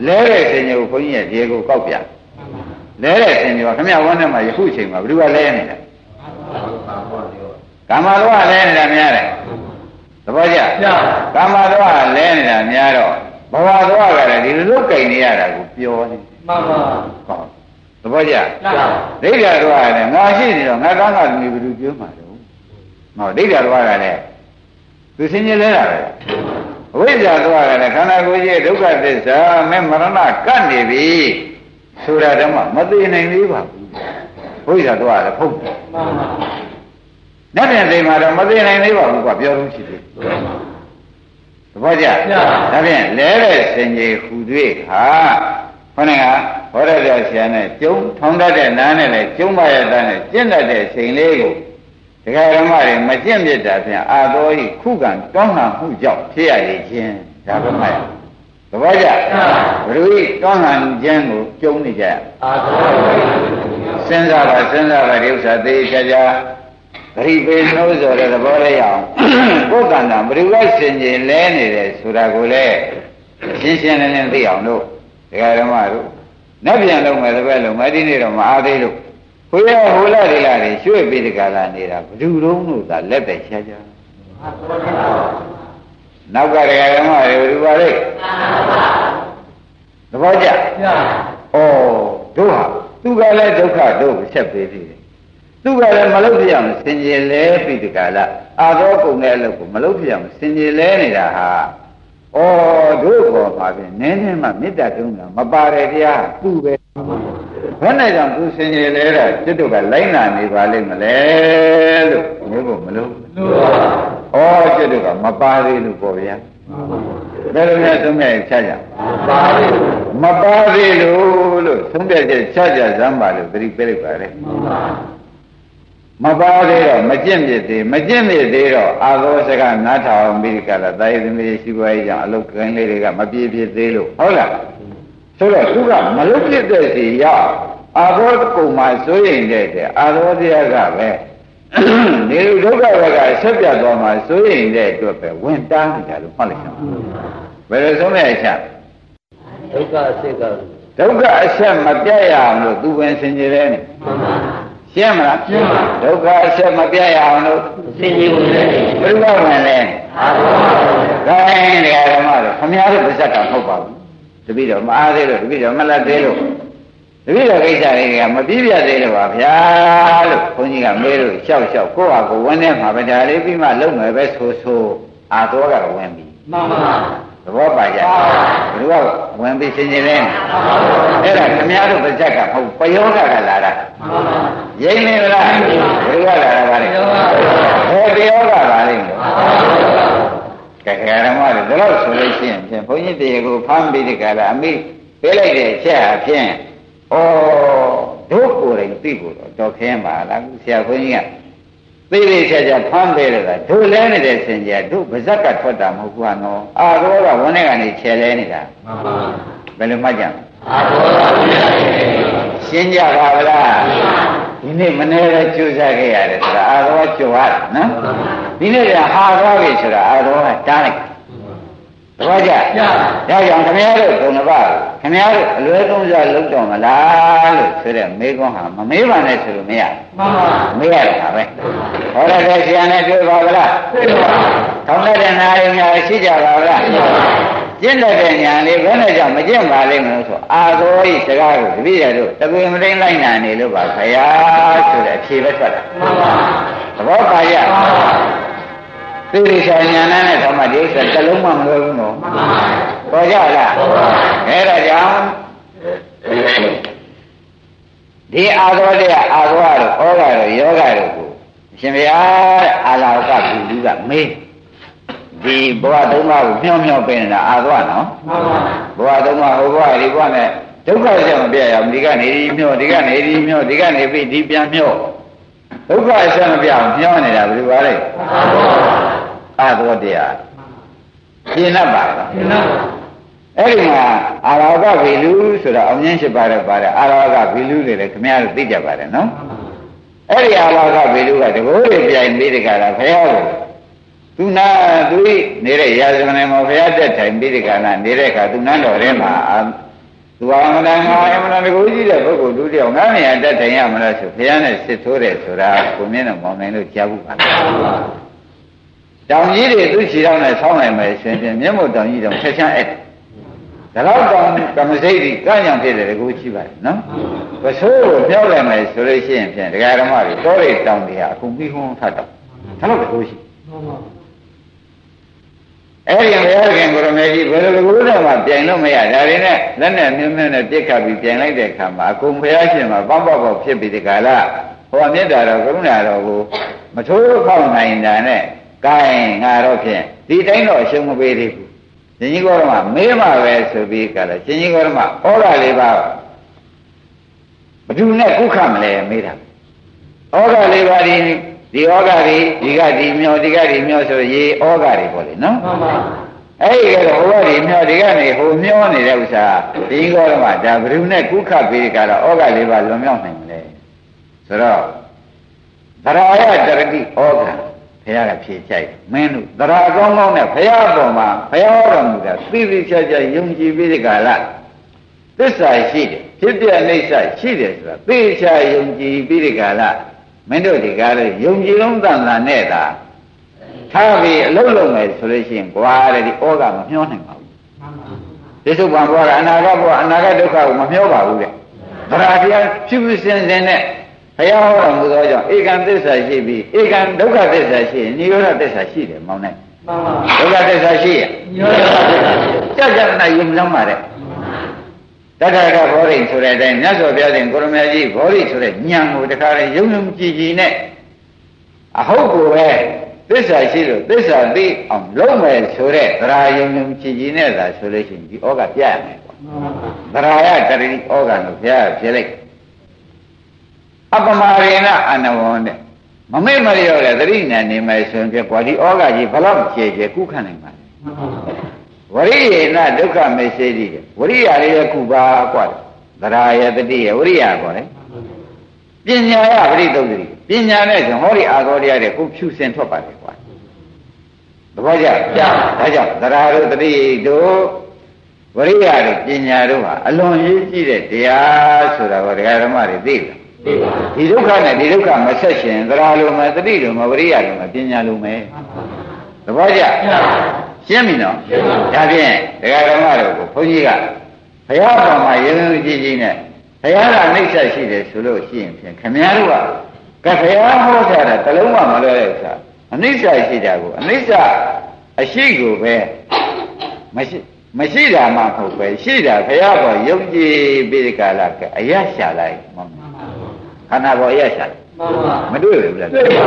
လဲတဲ့စင်ကြကိုဘုန်းကြီးရဲ့ဒီကိုကောက်ပြလဲတဲ့စင်ကြကခင်ဗျားဝန်းထဲမှာယခုချိန်မှာဘယ်သူကလဲနေတာကာမလောကလဲနေတာများတယ်သဘောကျကာမလောကလဲနေတာများတော့ဘဝလောကကလည်းဒီလိုလုတ်ကြိမ်နေရတာကိုပြောနေမှန်ပါဟုတ်သဘောကျဒိဋ္ဌာလောကလည်းငါရှိနေတော့ငါကငါလူဘယ်သူပြောမှာတော့ ဟောဒိဋ္ဌာလောကလည်းသူစင်ကြလဲတာပဲအဝိဇ္ဇာလောကလည်းခန္ဓာကိုယ်ကြီးဒုက္ခသစ္စာမဲမရဏကတ်နေပြီဆိုတာတော့မသိနိုင်သေးပါဘူးဝိဇ္ဇာလောကလည်းဖုတ်တယ်မှန်ပါနတ်ပြန်သိမှာတော့မသိနိုင်သေးပါဘူးကွာပြောလို့ရှိသေးသဘောကျဒါဖြင့်လဲတဲ့စင်ကြီးဟူတွေ့ဟာခေါင်းကဟောရတဲ့ဆရာနဲ့ကျုံထောင်းတတ်တဲ့နားနဲ့လည်းကျုံပါရတဲ့နဲ့ကျင့်တတ်တဲ့ချိန်လေးကို ဒကာဓမ္မတွေမကျင့်ပြတာဖြင့်အာတော်ဤခုခံတောင်းဟန်မှုကြောင့်ဖြစ်ရခြင်းဒါပဲမှတ်ရသဘောကျဘုရားတောင်းဟန်ခြင်းကိုကျုံနေကြအာတော်စဉ်းစားပါစဉ်းစားပါဒီဥစ္စာသေချာချာဂရိပေနှိုးဆိုတဲ့သဘောလေးအောင်ကိုယ်ကံတာဘယ်လိုလဲစင်ကျင်လဲနေတယ်ဆိုတာကိုလည်းရှင်းရှင်းလင်းလင်းသိအောင်လို့ဒကာဓမ္မတို့နတ်ပြန်လုံးမယ်တပည့်လုံးမဒီနေ့တော့မအားသေးလို့ ခွေးရဟိုလာဒီလာတွေရွှေ့ပြီးတကလာနေတာဘယ်သူတုံးလို့သာလက်ပဲရှားကြနောက်ကဒကာဓမ္မတွေဘယ်သူပါလဲသဘောကျဩဒတို့ဟာသူကလည်းဒုက္ခတို့ကိုဆက်ပေးသေးတယ်သူကလည်းမလုပ်ပြအောင်စင်ကြယ်လဲပြီးဒီကလာအာသောကုန်တဲ့အလုပ်ကိုမလုပ်ပြအောင်စင်ကြယ်လဲနေတာဟာဩတို့ဘောမှာပြင်နည်းနည်းမှမေတ္တာတုံးတာမပါတဲ့တရားသူပဲ ဘယ်နဲ့ကြောင့်သူစင်ကြယ်လဲတာကျွတ်တို့ကလိုက်နာနေပါလိမ့်မလဲလို့မျိုးကိုမလို့ဩကျွတ်တို့ကမပါသေးလို့ပေါ့ဗျာဘယ်လိုလဲသုံးမြတ်ချကြပါသေးမပါသေးလို့လို့သုံးမြတ်ချက်ချကြစမ်းပါလို့သတိပေးလိုက်ပါလေမပါသေးတော့မကျင့်ပြသေးမကျင့်ပြသေးတော့အာသောစကနားထောင်ပြီးကြလားတာယသမီးရှိပွားရေးကြောင့်အလုတ်ကိုင်းလေးတွေကမပြည့်ပြည့်သေးလို့ဟုတ်လား ဆိုတော့သူကမလုတ်ပြည့်တဲ့စီရောက်အာသောကုံမှာစိုးရင်တဲ့အာသောတရားကပဲနေဒုက္ခဘက်ကဆက်ပြတ်သွားမှာစိုးရင်တဲ့အတွက်ပဲဝင်တားနေတာလို့မှတ်လိုက်ချင်ဘယ်လိုဆုံးလဲချဒုက္ခအစစ်ကဒုက္ခအဆက်မပြတ်ရအောင်လို့သူဝင်စင်ကြယ်တယ်နေမှန်ပါရှင်းမလားရှင်းပါဒုက္ခအဆက်မပြတ်ရအောင်လို့စင်ကြယ်ဝင်တယ်ဘယ်လိုဝင်လဲအာဟုခိုင်းတရားဓမ္မတို့ခမည်းတော်ပြဿကမဟုတ်ပါဘူး တပည့်တော်မအားသေးလို့တပည့်တော်မလက်သေးလို့တပည့်တော်ကိစ္စတွေကမပြည့်ပြတ်သေးလို့ပါဗျာလို့ဘုန်းကြီးကမေးလို့ရှောက်ရှောက်ကိုယ့်ဟာကိုယ်ဝန်းထဲမှာဗဒါလေးပြီးမှလုံမယ်ပဲဆိုဆိုအာတော်ကဝင်ပြီမှန်ပါသဘောပါကြဘယ်လိုကဝင်ပြီးရှင်းရှင်းလဲအဲ့ဒါခမည်းတော်ပါဇက်ကဟုတ်ပယောဂကလာတာရိမ့်နေလားဘယ်လိုကလာတာပါလဲဟောပယောဂပါလိမ့်မယ် ကဲကဲဓမ္မတွေဒါလို့ဆိုလို့ရှိရင်ဖြင့်ဘုန်းကြီးတရားကိုဖမ်းပြီးဒီကလာအမိပေးလိုက်တဲ့အချက်အဖြစ်ဩတို့ကိုယ်တိုင်သိဖို့တော့တော်ခင်းပါလားဆရာဘုန်းကြီးကသိသိချာချာဖမ်းပေးတယ်ကတို့လဲနေတဲ့စင်ကြတို့ဗဇက်ကထွက်တာမဟုတ်ဘူးနော်အာရောကဝန်းထဲကနေခြေလဲနေတာမှန်ပါဘယ်လိုမှကြံအာရောကရှင်းကြပါဗလားဒီနေ့မနေ့ကကြိုးစားခဲ့ရတယ်ဆိုတာအာရောကြိုရတာနော် ဒီနေ့ကဟာသွားပြီဆိုတာအာရောကတားလိုက်သဘောကျ။ဒါကြောင့်ခမည်းတော်ဘုံတစ်ပါးခမည်းတော်အလွဲသုံးစားလုံးတော်မလားလို့ဆိုတဲ့မေကွန်းဟာမမေးပါနဲ့ဆိုလို့မရမှန်ပါမေးရတာပဲဟောရတဲ့ဆရာနဲ့တွေ့ပါဗလားတွေ့ပါထောင်းတဲ့နာရီများရှိကြပါဗလားကျင့်တဲ့ညာလေးဘယ်နဲ့ကြောင့်မကျင့်ပါလိမ့်မလို့ဆိုအာသောဤစကားကိုတပည့်ရတို့တပွေမသိလိုက်နာနေလို့ပါခရားဆိုတဲ့အဖြေပဲထွက်တာမှန်ပါသဘောပါရ မှန်ပါသိရိချာညာနာနဲ့ဓမ္မဒီဥစ္စာတစ်လုံးမှမလွယ်ဘူးနော်ပေါ်ကြလားအဲ့ဒါကြောင့်ဒီအာသောတရားအာသောတို့ဩဃတို့ယောဂတို့ကိုရှင်ဗျာအာလာကဘုလူကမေးဒီဘဝသုံးပါးကိုမျောမျောပေးနေတာအာသောနော်ဘဝသုံးပါးဟိုဘဝဒီဘဝနဲ့ဒုက္ခဆက်မပြရအောင်ဒီကနေဒီမျောဒီကနေဒီမျောဒီကနေပြီးဒီပြန်မျောဒုက္ခဆက်မပြအောင်မျောနေတာဘယ်လိုပါလဲ အာသောတရားရှင်းတတ်ပါလားရှင်းတတ်ပါအဲ့ဒီမှာအာရောဂဗီလူဆိုတာအောင်မြင်ရှိပါတယ်ပါတယ်အာရောဂဗီလူတွေလည်းခင်ဗျားတို့သိကြပါတယ်နော်အဲ့ဒီအာရောဂဗီလူကတကိုးတွေပြိုင်ပြီးတကလားဖះကိုသူနာသူနေတဲ့ရာဇဝင်မှာဖះတက်ထိုင်ပြီးတကလားနေတဲ့အခါသူနန်းတော်ထဲမှာသူဟာမနာငါအမှန်တကူကြီးတဲ့ပုဂ္ဂိုလ်ဒုတိယငါနေရာတက်ထိုင်ရမလားဆိုဖះနဲ့စစ်ထိုးတယ်ဆိုတာကိုမြင်တော့မောင်နိုင်လို့ကြားဘူးပါ တောင်ကြီးတွေသူ့ခြေထောက်နဲ့ဆောင်းနိုင်မယ်ရှင်ပြန်မျက်မှောက်တောင်ကြီးတောင်ဆက်ချမ်းအဲ့ဒါတော့တောင်ကမစိတ်ဒီကညံဖြစ်တယ်ကိုရှိပါတယ်နော်ပဆိုးကိုပြောက်လိုက်မယ်ဆိုလို့ရှိရင်ဖြင့်ဒကာဓမ္မတွေတောတွေတောင်တွေဟာအကုန်ပြီးဟုံးထတော့ဒါတော့ကိုရှိအဲ့ဒီဘုရားခင်ကိုရမေကြီးဘယ်လိုလိုတော့မှပြိုင်လို့မရဒါတွေနဲ့လက်နဲ့မြင်းမြင်းနဲ့ပြစ်ခတ်ပြီးပြိုင်လိုက်တဲ့အခါမှာအကုန်ဘုရားရှင်မှာပေါက်ပေါက်ပေါက်ဖြစ်ပြီးဒီကလာဟောမြတ်တာတော့ကရုဏာတော်ကိုမထိုးဖောက်နိုင်တာနဲ့ ကဲငါတော့ဖြင့်ဒီတိုင်းတော့အရှုံးမပေးသေးဘူးရှင်ကြီးကောရမမေးမှပဲဆိုပြီးကလည်းရှင်ကြီးကောရမဩဃလေးပါဘသူနဲ့ကုခမလဲမေးတာဩဃလေးပါဒီဒီဩဃတွေဒီကဒီမျောဒီကဒီမျောဆိုရေဩဃတွေပေါ့လေနော်မှန်ပါအဲ့ဒီကတော့ဟိုကဒီမျောဒီကနေဟိုမျောနေတဲ့ဥစ္စာဒီကောရမဒါဘသူနဲ့ကုခပေးကြတော့ဩဃလေးပါလွန်မြောက်နိုင်မလဲဆိုတော့သရယတရတိဩဃ ဘုရားကဖြေကြိုက်မင်းတို့သရကောင်းကောင်းနဲ့ဘုရားပေါ်မှာဘုရားတော်မူတာသိသိချာချာယုံကြည်ပြီးဒီကလာသစ္စာရှိတယ်ဖြစ်ပြအိဋ္ဌရှိတယ်ဆိုတာသိချာယုံကြည်ပြီးဒီကလာမင်းတို့ဒီကားလေးယုံကြည်လုံးသံသာနဲ့သာထားပြီးအလုံးလုံးမယ်ဆိုလို့ရှိရင်ကွာတဲ့ဒီဩကမမျောနိုင်ပါဘူးဒီစုပန်ဘောကအနာဂတ်ဘောအနာဂတ်ဒုက္ခကိုမမျောပါဘူးတဲ့သရာတရားဖြူဖြူစင်စင်နဲ့ ဘုရားဟောတော်မူသောကြောင့်ဧကံသစ္စာရှိပြီးဧကံဒုက္ခသစ္စာရှိရင်နိရောဓသစ္စာရှိတယ်မောင်နဲ့ဒုက္ခသစ္စာရှိရင်ကြကြနာယုံလမ်းပါတဲ့တတ္ထကဘောရိဆိုတဲ့အတိုင်းမြတ်စွာဘုရားရှင်ကိုရမကြီးဘောရိဆိုတဲ့ညံကိုတခါလေယုံယုံကြည်ကြည်နဲ့အဟုတ်ကိုပဲသစ္စာရှိလို့သစ္စာသိအောင်လုံးမယ်ဆိုတဲ့သရာယုံယုံကြည်ကြည်နဲ့သာဆိုလို့ရှိရင်ဒီဩကပြရမယ်ကွာသရာယတရိဩကလို့ဘုရားဖြစ်လိုက် အပမာရေနအနဝန္တဲ့မမေ့မလျော့တဲ့သတိနဲ့နေမယ်ဆိုရင်ပြကွာဒီဩဃကြီးဘလောက်ကျေကျေကုခနိုင်ပါလဲဝရိယေနဒုက္ခမေစေတိတဲ့ဝရိယလေးရခုပါကွာသရာယတတိယဝရိယကွာလေပညာယပရိသုတ်တိပညာနဲ့ဆိုဟောဒီအာသောတရားတွေခုဖြူစင်ထွက်ပါတယ်ကွာသဘောကျဒါကြောင့်သရာတို့တတိတို့ဝရိယတို့ပညာတို့ဟာအလွန်ရေးကြည့်တဲ့တရားဆိုတာကိုဒကာဓမ္မတွေသိတယ် ဒီဒုက္ခနဲ့ဒီဒုက္ခမဆက်ရှင်သရာလိုမယ်တတိလိုမယ်ဝရိယလိုမယ်ပညာလိုမယ်သဘောကျရှင်းပြီနော်ဒါဖြင့်ဒကာဓမ္မတို့ကိုဘုန်းကြီးကဘုရားပေါ်မှာယုံယုံကြည်ကြည်နဲ့ဘုရားကနှိမ့်ဆက်ရှိတယ်ဆိုလို့ရှိရင်ဖြင့်ခမည်းတော်ကကဘုရားဟောထားတာတလုံးမှမလွဲတဲ့ဥစ္စာအနိစ္စရှိတာကိုအနိစ္စအရှိကိုပဲမရှိမရှိတာမှမဟုတ်ပဲရှိတာဘုရားပေါ်ယုံကြည်ပြီးဒီကလာကအရရှာလိုက်မှန်ပါ ခန္ဓာပေါ်အရရှာလိုက်မတွေ့ဘူးလားတွေ့ပါ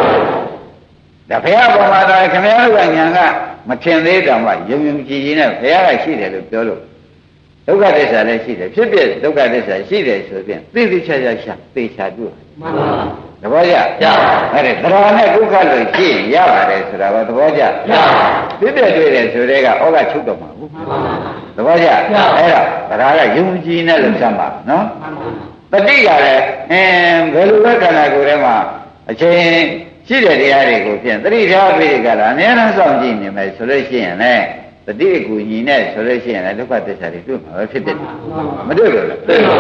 ဒါဘုရားပေါ်မှာတော့ခင်ဗျားတို့ကညာကမထင်သေးတောင်မှယုံယုံကြည်ကြည်နဲ့ဘုရားကရှိတယ်လို့ပြောလို့ဒုက္ခသစ္စာလည်းရှိတယ်ဖြစ်ဖြစ်ဒုက္ခသစ္စာရှိတယ်ဆိုပြန်သိသိချာချာရှာသိချာတွေ့မှန်ပါသဘောကျကျအဲ့ဒါသရနဲ့ဒုက္ခလို့ရှိရင်ရပါတယ်ဆိုတာကသဘောကျကျဖြစ်ဖြစ်တွေ့တယ်ဆိုတဲ့ကဩဃချုပ်တော့မှာဘူးမှန်ပါသဘောကျအဲ့ဒါသရကယုံကြည်နဲ့လို့စမ်းပါနော် တတိကလည်းအင်းဘယ်လိုပဲခန္ဓာကိုယ်ထဲမှာအချိန်ရှိတဲ့တရားတွေကိုဖြင့်တတိထားပြီးကြလားအများအားဆောင်ကြည့်နေမယ်ဆိုလို့ရှိရင်လည်းတတိအကူညီနဲ့ဆိုလို့ရှိရင်လည်းဒုက္ခသစ္စာတွေတွေ့မှာပဲဖြစ်တယ်မတွေ့ဘူးလားတွေ့ပါ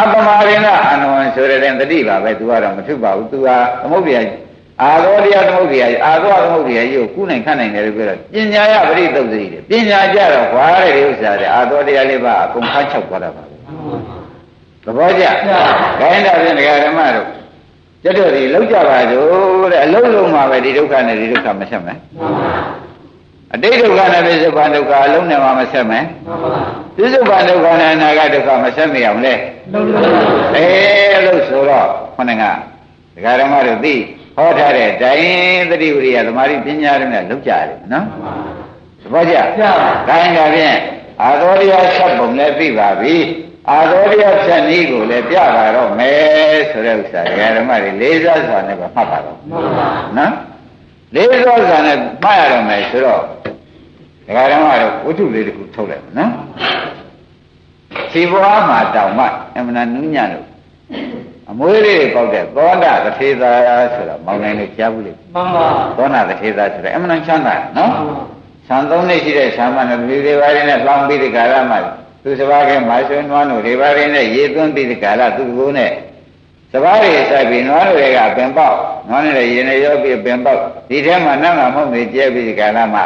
အပမာရိဏအနဝံဆိုတဲ့တတိပါပဲသူကတော့မထုပါဘူးသူဟာသမုဒ္ဒရာအာသောတရားသမုဒ္ဒရာအာသောသမုဒ္ဒရာကြီးကိုကုနိုင်ခန့်နိုင်တယ်လို့ပြောတော့ပညာရပရိသုတ်တိတယ်ပညာကြတော့ခွာတဲ့ဒီဥစ္စာတွေအာသောတရားလေးပါအကုန်ဖတ်ချုပ်သွားတာပါပဲ သဘောကျခိုင်းတာဖြင့်ဒကာဓမ္မတို့ကျတော့ဒီလောက်ကြပါတို့တဲ့အလုံးလုံးမှာပဲဒီဒုက္ခနဲ့ဒီဒုက္ခမဆက်မယ်အတိတ်ဒုက္ခနဲ့ပြစ္ဆုတ်ပန်ဒုက္ခအလုံးနဲ့မှမဆက်မယ်ပြစ္ဆုတ်ပန်ဒုက္ခနဲ့အနာဂတ်ဒုက္ခမဆက်မရအောင်လေအဲလို့ဆိုတော့ခေါင်းကဒကာဓမ္မတို့သိဟောထားတဲ့တိုင်သတိဝိရိယသမာဓိပညာတွေနဲ့လောက်ကြတယ်နော်သဘောကျခိုင်းတာဖြင့်အာသောတရားဆက်ပုံနဲ့သိပါပြီ အာသောတရားဖြတ်နည်းကိုလည်းပြပါတော့မယ်ဆိုတဲ့ဥစ္စာဒကာဓမ္မတွေလေးစားစွာနဲ့ပဲမှတ်ပါတော့နော်လေးစားစွာနဲ့မှတ်ရတော့မယ်ဆိုတော့ဒကာဓမ္မတို့ဝတ္ထုလေးတစ်ခုထုတ်လိုက်နော်ခြေပွားမှာတောင်မှအမှန်နူးညံ့လို့အမွေးလေးပေါက်တဲ့သောတာတထေသာဆိုတော့မောင်နိုင်လို့ကြားဘူးလေမှန်ပါသောတာတထေသာဆိုတော့အမှန်ချမ်းသာနော်ဆံသုံးနှစ်ရှိတဲ့ဆံမနဲ့လူတွေပါရင်းနဲ့လောင်းပြီးဒီကာလမှာ သူစဘာကမာဆွေးနွားတို့တွေပါရင်းနဲ့ရေသွန်းပြီးဒီကာလသူကိုနဲ့စဘာတွေစိုက်ပြီးနွားတွေကပင်ပေါက်နွားနဲ့ရေနဲ့ရောပြီးပင်ပေါက်ဒီထဲမှာနတ်မှာမဟုတ်နေကျဲပြီးဒီကာလမှာ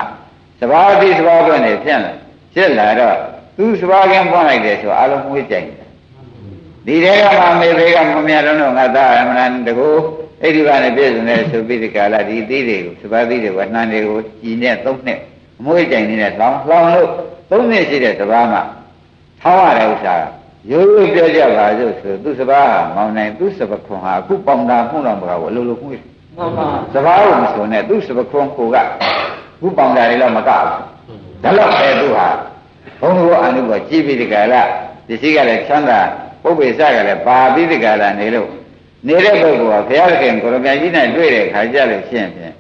စဘာတိစဘာပွင့်နေဖြစ်လာဖြစ်လာတော့သူစဘာကပွင့်လိုက်တယ်ဆိုအလုံးမွေးကြိုင်တယ်ဒီထဲကမှမေဘေကမမြတ်တော့ငါသားအမှန်တကူအဲ့ဒီကနေပြည့်စုံတဲ့ဆိုပြီးဒီကာလဒီသီးတွေကိုစဘာသီးတွေကိုနှမ်းတွေကိုကြည်နဲ့သုံးနဲ့အမွေးကြိုင်နေတဲ့လောင်းလောင်းလို့သုံးနှစ်ရှိတဲ့စဘာမှာ ထောင်းရတဲ့ဥစ္စာရိုးရိုးပြောကြပါစို့ဆိုသူစဘာဟာမောင်နိုင်သူစပခွန်ဟာအခုပေါင်တာမှုတော်မကောအလိုလိုမှုမှန်ပါစဘာကိုမဆိုနဲ့သူစပခွန်ကိုကခုပေါင်တာတွေတော့မကဘူးဒါတော့ပဲသူဟာဘုံဘုံအနုကကြည်ပြီးဒီကလာဒီရှိကလည်းချမ်းသာပုပ္ပေစကလည်းပါပြီးဒီကလာနေလို့နေတဲ့ပုဂ္ဂိုလ်ကဘုရားခင်ကိုရမကြီးနဲ့တွေ့တဲ့ခါကြလို့ရှင်းဖြင့်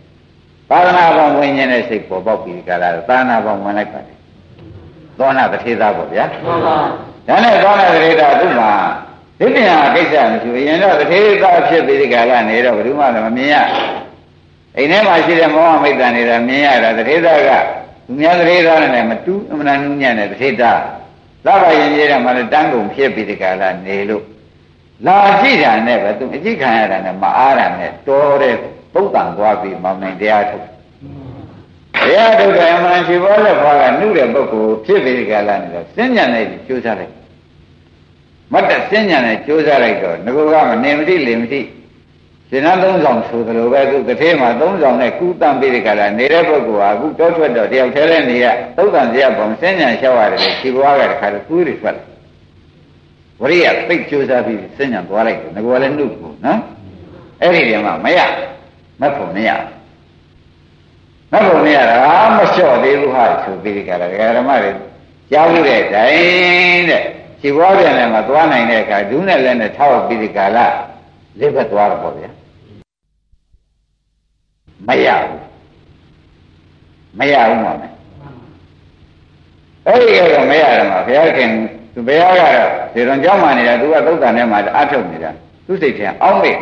သာသနာ့ဘောင်ဝင်ခြင်းနဲ့စိတ်ပေါ်ပေါက်ပြီးဒီကလာသာသနာ့ဘောင်ဝင်လိုက်ပါတယ် သောနာတထေသားပေါ့ဗျာမှန်ပါဒါနဲ့သောနာတထေသားသူ့မှာဒီပြန်ကိစ္စမရှိဘူးရင်တော့တထေသားဖြစ်ပြီးဒီကလာနေတော့ဘယ်သူမှလည်းမမြင်ရအိမ်ထဲမှာရှိတဲ့မောဟမိတ်တန်နေတာမြင်ရတာတထေသားကသူများတထေသားနဲ့မတူအမှန်တန်ညံ့တဲ့တထေသားသဗ္ဗယင်ကြီးတဲ့မှာလည်းတန်းကုန်ဖြစ်ပြီးဒီကလာနေလို့လာကြည့်တာနဲ့ပဲသူအကြည့်ခံရတာနဲ့မအားတာနဲ့တော်တဲ့ပုတ်တန်သွားပြီးမောင်နိုင်တရားထုတ် တရားထုတ်တယ်မှန်ရှိဘောလက်ဖွားကနှုတဲ့ပုဂ္ဂိုလ်ဖြစ်ပြီးဒီကလာနေတော့စဉ်းညံနေပြီးကျိုးစားလိုက်မတ်တစဉ္ညာနဲ့ကြိုးစားလိုက်တော့ငကောကမနေမတိလေမတိရှင်နာသုံးဆောင်ဆိုသလိုပဲသူတစ်ထေးမှာသုံးဆောင်နဲ့ကုတံပိရိကလာနေတဲ့ပုဂ္ဂိုလ်ဟာအခုတောထွက်တော့တယောက်တည်းနဲ့နေရသုတ်တန်စရာပုံစဉ္ညာလျှောက်ရတယ်လေခြေဘွားကတခါတော့သွေးတွေထွက်လာဝရိယသိကြိုးစားပြီးစဉ္ညာသွားလိုက်တယ်ငကောလည်းနှုတ်ကိုနော်အဲ့ဒီတည်းမှာမရမတ်ဖို့မရ မတ်ဖို့မရတာမလျှော့သေးဘူးဟာဆိုပိရိကလာဓမ္မတွေကြားလို့တဲ့တိုင်တဲ့ခြေဘွားပြန်လည်းမသွားနိုင်တဲ့အခါဒုနဲ့လည်းနဲ့ထောက်ပိရိကလာလေးဘက်သွားတော့ပေါ့ဗျာမရဘူးမရဘူးမှာမယ်အဲ့ဒီကတော့မရတယ်မှာဘုရားခင်သူဘုရားကတော့ဒီတော်ကြောင်းမှနေတာသူကသုတ်တန်ထဲမှာအထုတ်နေတာသူစိတ်ထဲအောင်းမေ့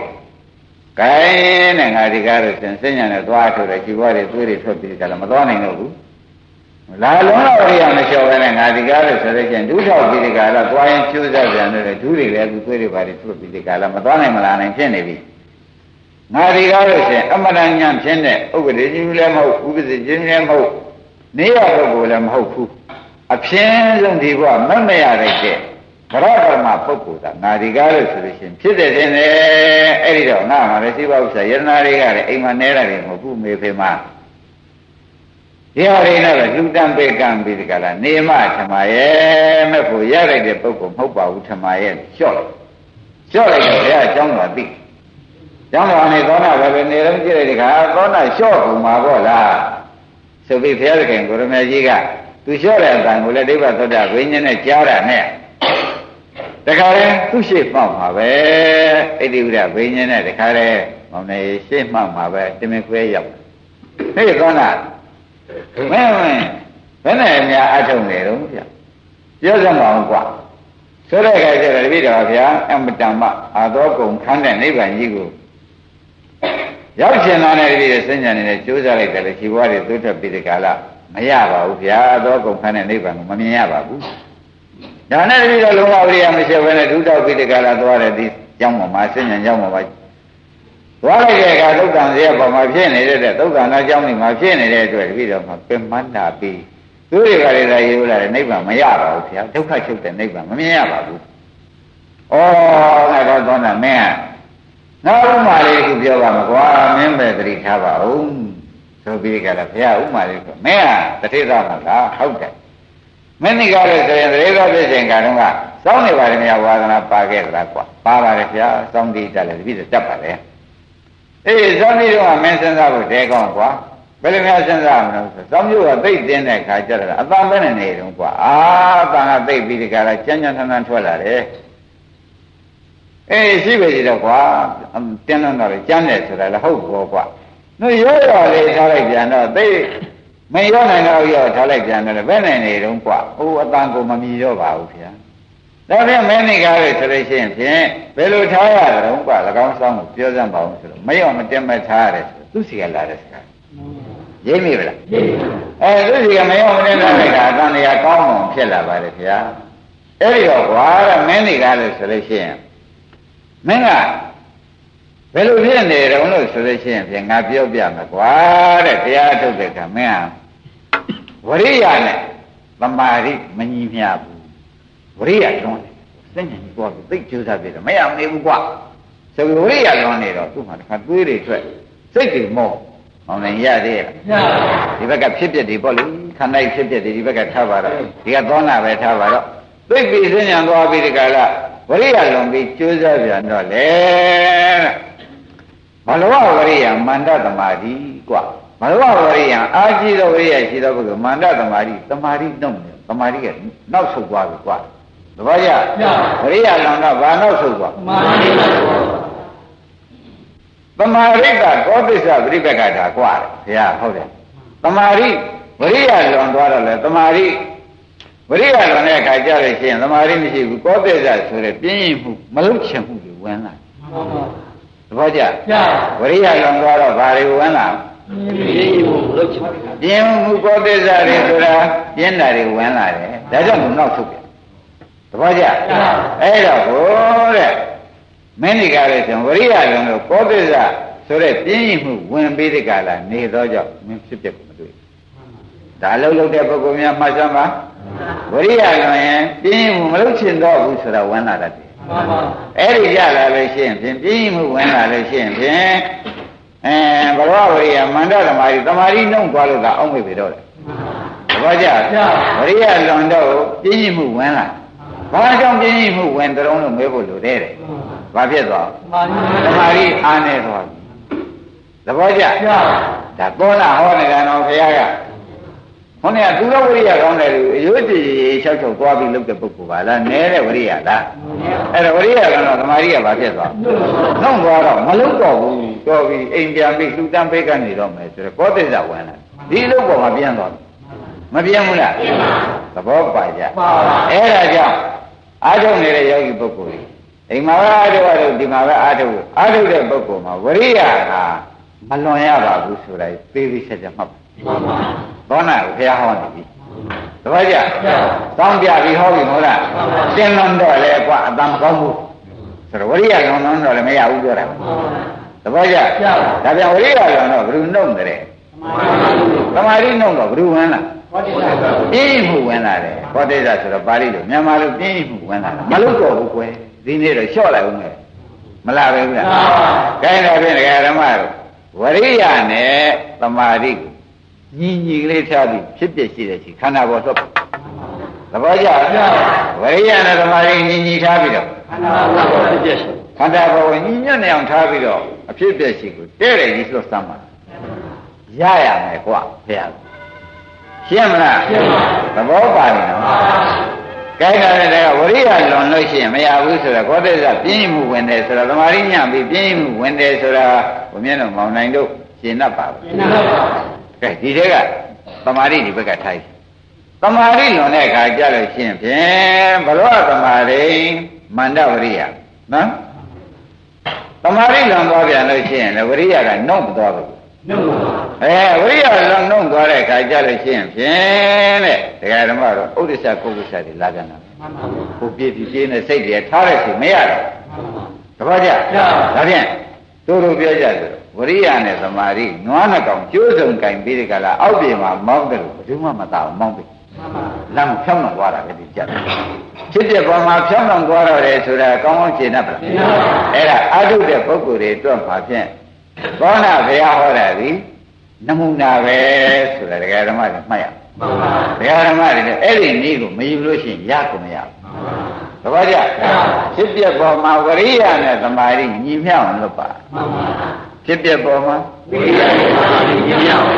ဂိုင်းနဲ့ငါဒီကားလို့စင်စဉ္ညာနဲ့သွားထုတ်တယ်ကြည်ပွားတွေသွေးတွေထွက်ပြီးကြလားမသွားနိုင်တော့ဘူးလာလုံးတော့ရိယာမလျှော်ပဲနဲ့ငါဒီကားလို့ဆိုတဲ့ကျင်ဒုထောက်ပြီးဒီကားတော့သွားရင်ကျိုးစားပြန်တယ်ဒုတွေလည်းသူသွေးတွေပါတွေထွက်ပြီးဒီကားလားမသွားနိုင်မလားနိုင်ဖြစ်နေပြီငါဒီကားလို့ဆိုရင်အမတန်ညာဖြစ်တဲ့ဥပဒေကြီးလည်းမဟုတ်ဥပဒေကြီးလည်းမဟုတ်နေရပုဂ္ဂိုလ်လည်းမဟုတ်ဘူးအပြင်းဆုံးဒီဘဝမမရတဲ့ ကဲဗရဗရမပုဂ္ဂိုလ်ကငါဒီကားလို့ဆိုလို့ရှိရင်ဖြစ်တဲ့တင်တယ်အဲ့ဒီတော့ငါမှလည်းရှိပါဥစ္စာယတနာတွေကလည်းအိမ်မှာနဲတာတွေမဟုတ်ဘူးမေဖေမှာဒီဟာတွေနဲ့လှူတန်းပေးကံပြီးဒီကလာနေမထမရဲ့မဲ့ဖို့ရလိုက်တဲ့ပုဂ္ဂိုလ်မဟုတ်ပါဘူးထမရဲ့လျှော့လိုက်လျှော့လိုက်တော့ဘုရားအကြောင်းတော်သိကျောင်းတော်နေသောနာပဲနေတော့ကြည့်လိုက်ဒီခါသောနာလျှော့ကုန်မှာပေါ့လားဆိုပြီးဘုရားခင်ကိုရမေကြီးကသူလျှော့တဲ့အတန်ကိုလည်းဒိဗ္ဗသောတာဝိညာဉ်နဲ့ကြားတာနဲ့ တခါလဲသူ့ရှေ့မှောက်မှာပဲအိတိဝိဒဝိညာဉ်နဲ့တခါလဲမောင်နေရှေ့မှောက်မှာပဲတမင်ခွဲရောက်ဟဲ့သောနာမင်းမင်းဘယ်နဲ့များအထုံနေတော့ဗျပြောစမ်းပါအောင်ကွာဆိုတဲ့အခါကျတော့တပည့်တော်ဗျာအမတန်မှအာသောကုံခန်းတဲ့နိဗ္ဗာန်ကြီးကိုရောက်ရှင်လာတဲ့တပည့်တော်စဉ္ညာနေတဲ့ကြိုးစားလိုက်တယ်လေခြေဘွားတွေသွတ်ထွက်ပြီးဒီကလာမရပါဘူးဗျာအာသောကုံခန်းတဲ့နိဗ္ဗာန်ကိုမမြင်ရပါဘူး ဒါနဲ့တပည့်တော်လုံးဝဝိရိယမရှိဘဲနဲ့ဒုတောက်ပြီးဒီကလာသွားတဲ့ဒီကျောင်းပေါ်မှာစဉ္ညာကျောင်းပေါ်မှာသွားလိုက်တဲ့အခါသုတ်တန်ဇေယပေါ်မှာဖြစ်နေတဲ့သုတ်တန်သားကျောင်းတွေမှာဖြစ်နေတဲ့အတွက်တပည့်တော်မှာပင်မန္တာပြီးသူတွေကလည်းသာရေးလာတယ်နိဗ္ဗာန်မရပါဘူးဗျာဒုက္ခချုပ်တဲ့နိဗ္ဗာန်မမြင်ရပါဘူးဩငါတော့သောနာမင်းကငါဥမာလေးခုပြောပါမကွာမင်းပဲသတိထားပါဦးဆိုပြီးကြလားဘုရားဥမာလေးဆိုမင်းကတတိသမလားဟုတ်တယ် မင်းဒီကားလို့ဆိုရင်တရေသောဖြစ်စဉ်ကတုန်းကစောင်းနေပါတယ်မြတ်ဝါဒနာပါခဲ့သလားကွာပါပါတယ်ဗျာစောင်းတည်တက်တယ်တပည့်တက်ပါတယ်အေးစောင်းနေတော့မင်းစဉ်းစားဖို့တဲကောင်းကွာဘယ်လိုများစဉ်းစားမလို့ဆိုစောင်းမျိုးကသိပ်တင်းတဲ့ခါကျတော့အတန်ပဲနဲ့နေတုံးကွာအာအတန်ကသိပ်ပြီးဒီကရာကြမ်းကြမ်းထန်ထန်ထွက်လာတယ်အေးရှိပဲရှိတော့ကွာတင်းလုံးတော့ကြမ်းတယ်ဆိုတာလည်းဟုတ်ဘောကွာတို့ရောရောလေးထားလိုက်ပြန်တော့သိ မရောနိုင်တော့ရောထားလိုက်ပြန်တော့ဘယ်နဲ့နေတုံးကွာဟိုအတန်ကိုမမြည်တော့ပါဘူးဗျာဒါဖြင့်မင်းနေကားလို့ဆိုလို့ရှိရင်ဖြင့်ဘယ်လိုထားရကြုံးကွာ၎င်းဆောင်ကိုပြောစမ်းပါအောင်ဆိုတော့မရောမတင်မထားရတယ်ဆိုသူစီကလာတဲ့စကားရိပ်မိဗလားအဲသူစီကမရောမတင်ထားလိုက်တာအတန်တရားကောင်းမှဖြစ်လာပါလေဗျာအဲ့ဒီတော့ကွာတဲ့မင်းနေကားလို့ဆိုလို့ရှိရင်မင်းကဘယ်လိုဖြစ်နေတုံးလို့ဆိုလို့ရှိရင်ဖြင့်ငါပြောပြမယ်ကွာတဲ့တရားထုတ်တဲ့ကမင်းက ဝရိယနဲ့သမာဓိမညီမျှဘူးဝရိယလွန်တယ်စိတ်ဉာဏ်ကြီးသွားပြီးသိကျိုးစားပြီမရမနေဘူးကွာဆိုပြီးဝရိယလွန်နေတော့သူ့မှာတစ်ခါတွေးတွေထွက်စိတ်တွေမော့မောင်နိုင်ရသေးရဲ့ဒီဘက်ကဖြစ်ပြတွေပေါ့လေခန္ဓာဖြစ်ပြတွေဒီဘက်ကထားပါတော့ဒီကသောနာပဲထားပါတော့သိပြီးစိတ်ဉာဏ်သွားပြီးဒီကလာဝရိယလွန်ပြီးကျိုးစားပြန်တော့လေဘလဝဝရိယမန္တသမာဓိกว่า မရဝဝရိယအာကြည့်သောဝိရိယရှိသောပုဂ္ဂိုလ်မန္တသမာဓိသမာဓိတုံးတယ်သမာဓိကနောက်ဆုတ်သွားပြီကွာတပည့်ရဝရိယလောင်တော့ဘာနောက်ဆုတ်သွားမာနနောက်ဆုတ်သွားသမာရိကကောသစ္စပြိပက္ခတာကွာတယ်ဘုရားဟုတ်တယ်သမာရိဝရိယလွန်သွားတော့လေသမာရိဝရိယလွန်တဲ့အခါကျလို့ရှိရင်သမာရိမရှိဘူးကောသစ္စဆိုတဲ့ပြင်းရင်မှုမလုချင်မှုတွေဝင်လာမှန်ပါဘူးတပည့်ကြဝရိယလွန်သွားတော့ဘာတွေဝင်လာလဲ ပြင်းမှုကောသစ္စာတွေဆိုတာပြင်းတာတွေဝင်လာတယ်ဒါကြောင့်မနောက်ထုတ်ပြန်သဘောကျအဲ့တော့ဟိုတဲ့မင်းဒီကားလို့ဆိုဝရိယလွန်လို့ကောသစ္စာဆိုတဲ့ပြင်းရင်မှုဝင်ပြီးတဲ့ကာလနေသောကြောင့်မင်းဖြစ်ဖြစ်ကိုမတွေ့ဒါအလုံးလုံးတဲ့ပုဂ္ဂိုလ်များမှတ်စမ်းပါဝရိယလွန်ရင်ပြင်းမှုမလုပ်ချင်တော့ဘူးဆိုတာဝင်လာတတ်တယ်အဲ့ဒီရလာလို့ရှိရင်ဖြင့်ပြင်းမှုဝင်လာလို့ရှိရင်ဖြင့် အဲဘဂဝဝရိယမန္တသမာဓိသမာဓိနှုံသွားလို့ကအောက်မေ့ပြီတော့တယ်သဘောကျဝရိယလွန်တော့ပြင်းမှုဝင်လာဘာကြောင့်ပြင်းမှုဝင်တုံးလို့မေးဖို့လိုတဲ့တယ်ဘာဖြစ်သွားသမာဓိအားနေသွားပြီသဘောကျဒါပေါ်လာဟောနေတာတော့ဘုရားက ဟောနေကသူတော်ဝိရိယကောင်းတယ်လို့အယုတ်တည်ချောက်ချောက်သွားပြီးလုပ်တဲ့ပုဂ္ဂိုလ်ပါလားနဲတဲ့ဝိရိယလားအဲ့ဒါဝိရိယကတော့သမာဓိကဘာဖြစ်သွားနှုတ်သွားတော့မလုံးတော့ဘူးတော်ပြီအိမ်ပြန်ပြီးလှူတန်းပေးကနေတော့မယ်ဆိုတော့ကောသစ္စာဝင်လာဒီလိုပေါ်မှာပြန်သွားမပြန်ဘူးလားသဘောပါကြအဲ့ဒါကြောင့်အားထုတ်နေတဲ့ယောဂီပုဂ္ဂိုလ်ကြီးအိမ်မှာပဲအားထုတ်ရတော့ဒီမှာပဲအားထုတ်အားထုတ်တဲ့ပုဂ္ဂိုလ်မှာဝရိယဟာမလွန်ရပါဘူးဆိုတာသေးသေးချက်ချက်မှတ်ပါ သောနာကိုဘုရားဟောနေပြီတပည့်ကြတောင်းပြပြီးဟောပြီမဟုတ်လားသင်လွန်တော့လေကွာအတန်မကောင်းဘူးဆိုတော့ဝရိယလွန်လွန်တော့လည်းမရဘူးပြောတာတပည့်ကြဒါပြန်ဝရိယလွန်တော့ဘယ်သူနှုတ်တယ်သမာဓိနှုတ်တော့ဘယ်သူဝင်လားပြင်းမှုဝင်လာတယ်ဟောတိစ္ဆဆိုတော့ပါဠိလိုမြန်မာလိုပြင်းမှုဝင်လာတယ်မလို့တော့ဘူးကွယ်ဒီနေ့တော့လျှော့လိုက်ဦးမယ်မလားပဲဗျာခိုင်းတော့ဖြင့်ဒကာဓမ္မတို့ဝရိယနဲ့သမာဓိကို ညီညီကလေးထားပြီးဖြစ်ဖြစ်ရှိတဲ့ရှိခန္ဓာပေါ်သွက်သဘောကျဝရိယနဲ့သမာဓိညီညီထားပြီးတော့ခန္ဓာပေါ်ဖြစ်ဖြစ်ရှိခန္ဓာပေါ်ကိုညီညွတ်နေအောင်ထားပြီးတော့အဖြစ်ဖြစ်ရှိကိုတဲ့တယ်ကြီးလွတ်စမ်းပါရရမယ်ကွာဘုရားရှင်းမလားရှင်းပါသဘောပါပြီနော်ကိုင်းတာလည်းဝရိယလွန်လို့ရှိရင်မရဘူးဆိုတော့ကောသစ္စပြင်းမှုဝင်တယ်ဆိုတော့သမာဓိညံပြီးပြင်းမှုဝင်တယ်ဆိုတာဘုမြတ်တော်မောင်နိုင်တို့ရှင်းတတ်ပါဘူးရှင်းတတ်ပါဘူး ကဲဒီထဲကသမာဓိဒီဘက်ကထိုက်သမာဓိလွန်တဲ့အခါကြလို့ရှိရင်ဖြင့်ဘလောသမာဓိမန္တဝရိယနော်သမာဓိလွန်သွားပြန်လို့ရှိရင်လည်းဝရိယကနှုတ်မသွားဘူးနှုတ်ပါအဲဝိရိယလုံးနှုံသွားတဲ့အခါကြလို့ရှိရင်ဖြင့်တဲ့ဒကာဓမ္မတော့ဥဒိစ္စကုက္ကုစ္စတွေလာကြတာကိုပြည့်ပြည့်ပြည့်နဲ့စိတ်တွေထားတဲ့ချိန်မရတော့တပည့်ကြဒါဖြင့်တို့တို့ပြောကြတယ် ဝရိယနဲ့သမာဓိနွားနှကောင်ကျိုးစုံကင်ပြီးဒီကလာအောက်ပြေမှာမောင်းတယ်လို့ဘယ်သူမှမသာဘူးမောင်းပြီလမ်းဖြောင်းတော့သွားတာပဲဒီကြက်ဖြစ်တဲ့ပုံမှာဖြောင်းတော့သွားတော့တယ်ဆိုတာကောင်းကောင်းရှင်းတတ်ပါအဲ့ဒါအထုတဲ့ပုဂ္ဂိုလ်တွေအတွက်မှာဖြင့်သောနာဘုရားဟောတာဒီနမူနာပဲဆိုတာဒကာဓမ္မတွေမှတ်ရမှန်ပါဒကာဓမ္မတွေလည်းအဲ့ဒီနည်းကိုမယူလို့ရှိရင်ရကုန်မရဘူးသဘောကျဖြစ်ပြပေါ်မှာဝရိယနဲ့သမာဓိညီမျှအောင်လုပ်ပါမှန်ပါ ဖြစ်ပြပေါ်မှာဝရိယနဲ့သမာဓိညီမျှအောင်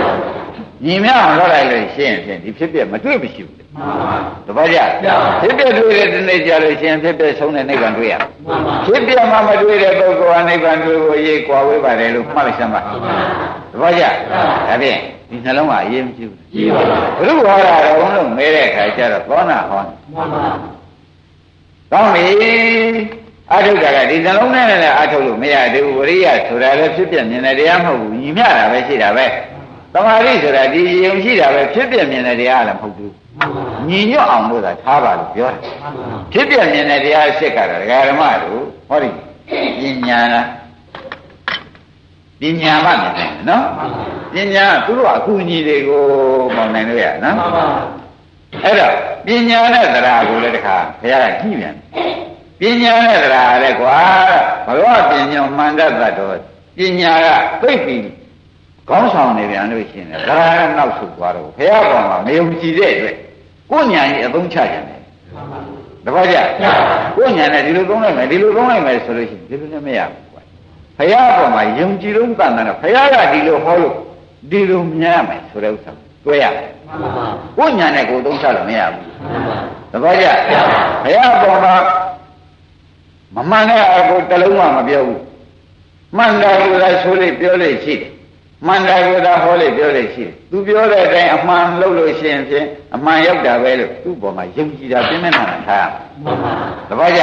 ညီမျှအောင်လုပ်လိုက်လို့ရှိရင်ဖြင့်ဒီဖြစ်ပြမတွေ့မရှိဘူးမှန်ပါသဘောကျဖြစ်ပြတွေ့တဲ့ဒီနေ့ကြလို့ရှိရင်ဖြစ်ပြဆုံးတဲ့နိဗ္ဗာန်တွေ့ရမှန်ပါဖြစ်ပြမှမတွေ့တဲ့ပုဂ္ဂိုလ်ကနိဗ္ဗာန်တွေ့ဖို့ရေးကွာဝေးပါတယ်လို့မှတ်လိုက်စမ်းပါမှန်ပါသဘောကျဒါဖြင့်ဒီနှလုံးကအရေးမကြီးဘူးကြီးပါဘူးဘုရားဟောတာတော့လို့မဲတဲ့ခါကျတော့သောနာဟောမှန်ပါကောင်းပြီ အထုတ်တာကဒီနှလုံးနဲ့လည်းအထုတ်လို့မရသေးဘူးဝရိယဆိုတာလည်းဖြစ်ပြမြင်တဲ့တရားမဟုတ်ဘူးညီမျှတာပဲရှိတာပဲသမာဓိဆိုတာဒီယုံရှိတာပဲဖြစ်ပြမြင်တဲ့တရားလည်းမဟုတ်ဘူးညီညွတ်အောင်လို့သာထားပါလို့ပြောတယ်ဖြစ်ပြမြင်တဲ့တရားစစ်ကတော့ဒကာဓမ္မတို့ဟောဒီပညာလားပညာမှမြင်တယ်နော်ပညာသူတို့အကူအညီတွေကိုပေါင်နိုင်လို့ရနော်အဲ့တော့ပညာနဲ့သရာကိုလည်းတခါဘုရားကကြည့်ပြန် ပညာနဲ့သရာလည်းကွာဘဂဝပညာမှန်တတ်တော့ပညာကသိပြီခေါင်းဆောင်နေပြန်လို့ရှိရင်သရာကနောက်ဆုတ်သွားတော့ဘုရားကောင်ကမယုံကြည်တဲ့အတွက်ကိုညာကြီးအသုံးချကြတယ်တပည့်ကြကိုညာနဲ့ဒီလိုသုံးလိုက်မယ်ဒီလိုသုံးလိုက်မယ်ဆိုလို့ရှိရင်ဒီလိုလည်းမရဘူးဘုရားပေါ်မှာယုံကြည်လို့တန်တယ်ဘုရားကဒီလိုဟောလို့ဒီလိုမြင်ရမယ်ဆိုတဲ့ဥစ္စာတွဲရတယ်မှန်ပါကိုညာနဲ့ကိုသုံးချလို့မရဘူးသဘောကျဘုရားပေါ်မှာ မမှန်တဲ့အကိုတလုံးမှမပြောဘူးမှန်တယ်လို့လည်းဆိုလို့ပြောလို့ရှိတယ်မှန်တယ်ကိုသာဟောလို့ပြောလို့ရှိတယ်သူပြောတဲ့အတိုင်းအမှန်လုပ်လို့ရှိရင်ဖြင့်အမှန်ရောက်တာပဲလို့သူ့ပေါ်မှာယုံကြည်တာပြင်းပြထန်ထန်ထားမှန်ပါတပည့်ကြ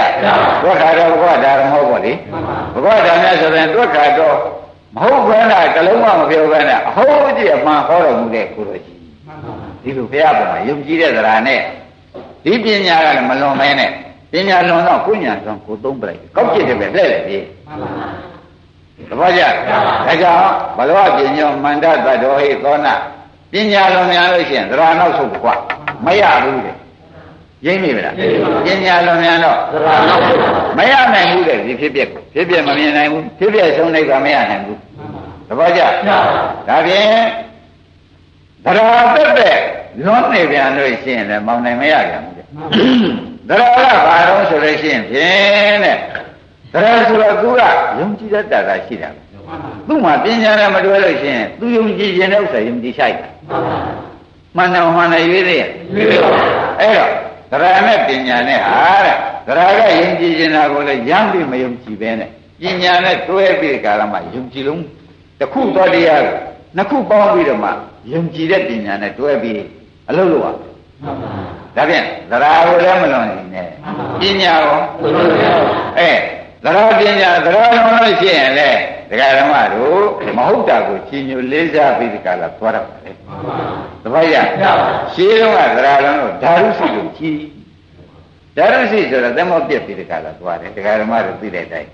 ဒုက္ခတော့ဘုရားဒါရမဟုတ်ပါလေဘုရားဒါနဲ့ဆိုရင်ဒုက္ခတော့မဟုတ်ဘဲနဲ့တလုံးမှမပြောဘဲနဲ့အဟုတ်ကြီးအမှန်ဟောတော်မူတဲ့ကိုလိုကြီးဒီလိုဘုရားပေါ်မှာယုံကြည်တဲ့သရာနဲ့ဒီပညာကလည်းမလွန်မဲနဲ့ ပညာလွန်တော့ကိုညာဆုံးကိုသုံးပလိုက်ကောက်ကြည့်တယ်ပဲလှည့်လေပြေမှန်ပါသဘောကျဒါကြောင့်ဘလဝပညောမန္တတတော်ဟိသောနာပညာလွန်များလို့ရှိရင်သရဏောက်ဆုပ်ကွာမရဘူးတဲ့ရင်းမိမလားပညာလွန်မြန်တော့မရနိုင်ဘူးတဲ့ဒီဖြစ်ပျက်ကိုဖြစ်ပျက်မမြင်နိုင်ဘူးဖြစ်ပျက်ဆုံးလိုက်ပါမရနိုင်ဘူးသဘောကျဒါဖြင့်သရတက်တဲ့လွန်နေပြန်လို့ရှိရင်လည်းမောင်နိုင်မရပြန်ဘူး သရကဘာတော့ဆိုလို့ရှိရင်ဖြင့်တဲ့သရဆိုတော့သူကယုံကြည်တတ်တာရှိတာသူ့မှာပညာနဲ့မတွဲလို့ရှိရင်သူယုံကြည်ခြင်းတဲ့ဥစ္စာယုံကြည်ဆိုင်တာမှန်တယ်မှန်တယ်ရွေးသေးရဲ့ရွေးပါအဲ့တော့သရနဲ့ပညာနဲ့ဟာတဲ့သရကယုံကြည်ခြင်းတာကိုလည်းရမ်းပြီးမယုံကြည်ပဲနဲ့ပညာနဲ့တွဲပြီးကာလမှာယုံကြည်လုံးတစ်ခုတော်တရားကိုနှစ်ခုပေါင်းပြီးတော့မှယုံကြည်တဲ့ပညာနဲ့တွဲပြီးအလုပ်လုပ်ရ ဒါဖြင့်သရကိုလည်းမလွန်နေနဲ့ပညာရောအဲသရပညာသရလုံးလို့ရှိရင်လေဒကာဓမ္မတို့မဟုတ်တာကိုချီညိုလေးစားပြီးဒီကလာသွားတော့တယ်တပည့်ရရှင်းတော့ကသရလုံးတို့ဓာရုရှိကိုချီဓာရုရှိဆိုတော့သက်မောပြက်ပြီးဒီကလာသွားတယ်ဒကာဓမ္မတို့သိတဲ့အတိုင်း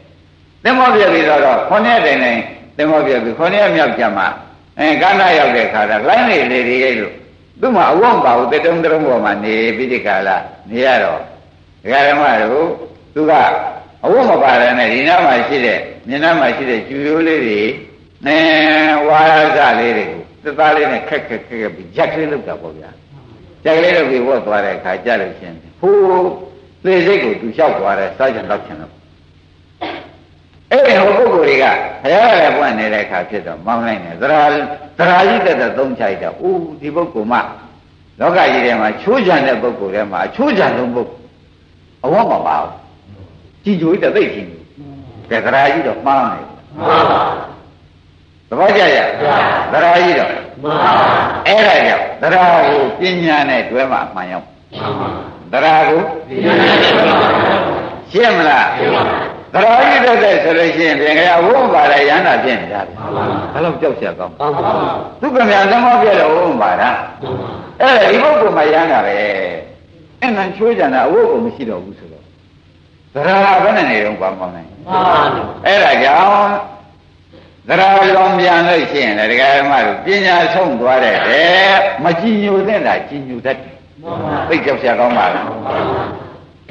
သက်မောပြက်ပြီးတော့ခொနည်းတိုင်တိုင်သက်မောပြက်ပြီးခொနည်းမြောက်ကြမှာအဲကန္နာရောက်တဲ့ခါတော့လိုင်းလေလေတွေလို့ သူ့မှာအဝတ်ပါဘူးတတုံတရုံပေါ်မှာနေပြီးဒီကလာနေရတော့ဒကာဓမ္မတို့သူကအဝတ်မပါတဲ့နဲ့ဒီနားမှာရှိတဲ့မျက်နှာမှာရှိတဲ့ကျူရိုးလေးတွေအဲဝါရစလေးတွေကိုသသားလေးနဲ့ခက်ခက်ခက်ခက်ပြီးဂျက်ကလေးလောက်တာပေါ့ဗျာဂျက်ကလေးလောက်ပြီးဝတ်သွားတဲ့အခါကြလို့ရှင်ဟိုးလေစိတ်ကိုသူလျှောက်သွားတယ်စားချင်တော့ချင်တော့ အဲ့ဒီဟိုပုဂ္ဂိုလ်တွေကဘုရားရဲ့ပွင့်နေတဲ့အခါဖြစ်တော့မောင်းလိုက်တယ်သရာသရာကြီးတက်တဲ့သုံးချိုက်တော့အိုးဒီပုဂ္ဂိုလ်မှလောကကြီးထဲမှာချိုးချံတဲ့ပုဂ္ဂိုလ်ထဲမှာအချိုးချံဆုံးပုဂ္ဂိုလ်အဝတ်မပါဘူးကြည်ကြိုးတဲ့သိကြည့်ကဲသရာကြီးတော့မှားနေသဘောကျရသရာကြီးတော့အဲ့ဒါကြောင့်သရာကိုပညာနဲ့တွဲမှအမှန်ရောက်သရာကိုရှင်းမလား သရာကြီးတက်တဲ့ဆိုလို့ရှိရင်ပြင်ကြဝုံပါရရဟန္တာဖြစ်နေတာပဲဘယ်လောက်ကြောက်ရကောင်းသူကမြန်သမောပြလို့ဝုံပါတာအဲ့ဒါဒီပုဂ္ဂိုလ်မှရဟန္တာပဲအဲ့နံချိုးကြတာအဝုတ်ကိုမရှိတော့ဘူးဆိုတော့သရာဘယ်နဲ့နေတော့ဘာမှမနိုင်အဲ့ဒါကြောင့်သရာလောင်ပြန်လို့ရှိရင်လည်းဒကာဓမ္မတို့ပညာဆုံးသွားတဲ့မကြည်ညိုတဲ့တာကြည်ညိုတတ်တယ်သိကြောက်ရကောင်းပါလား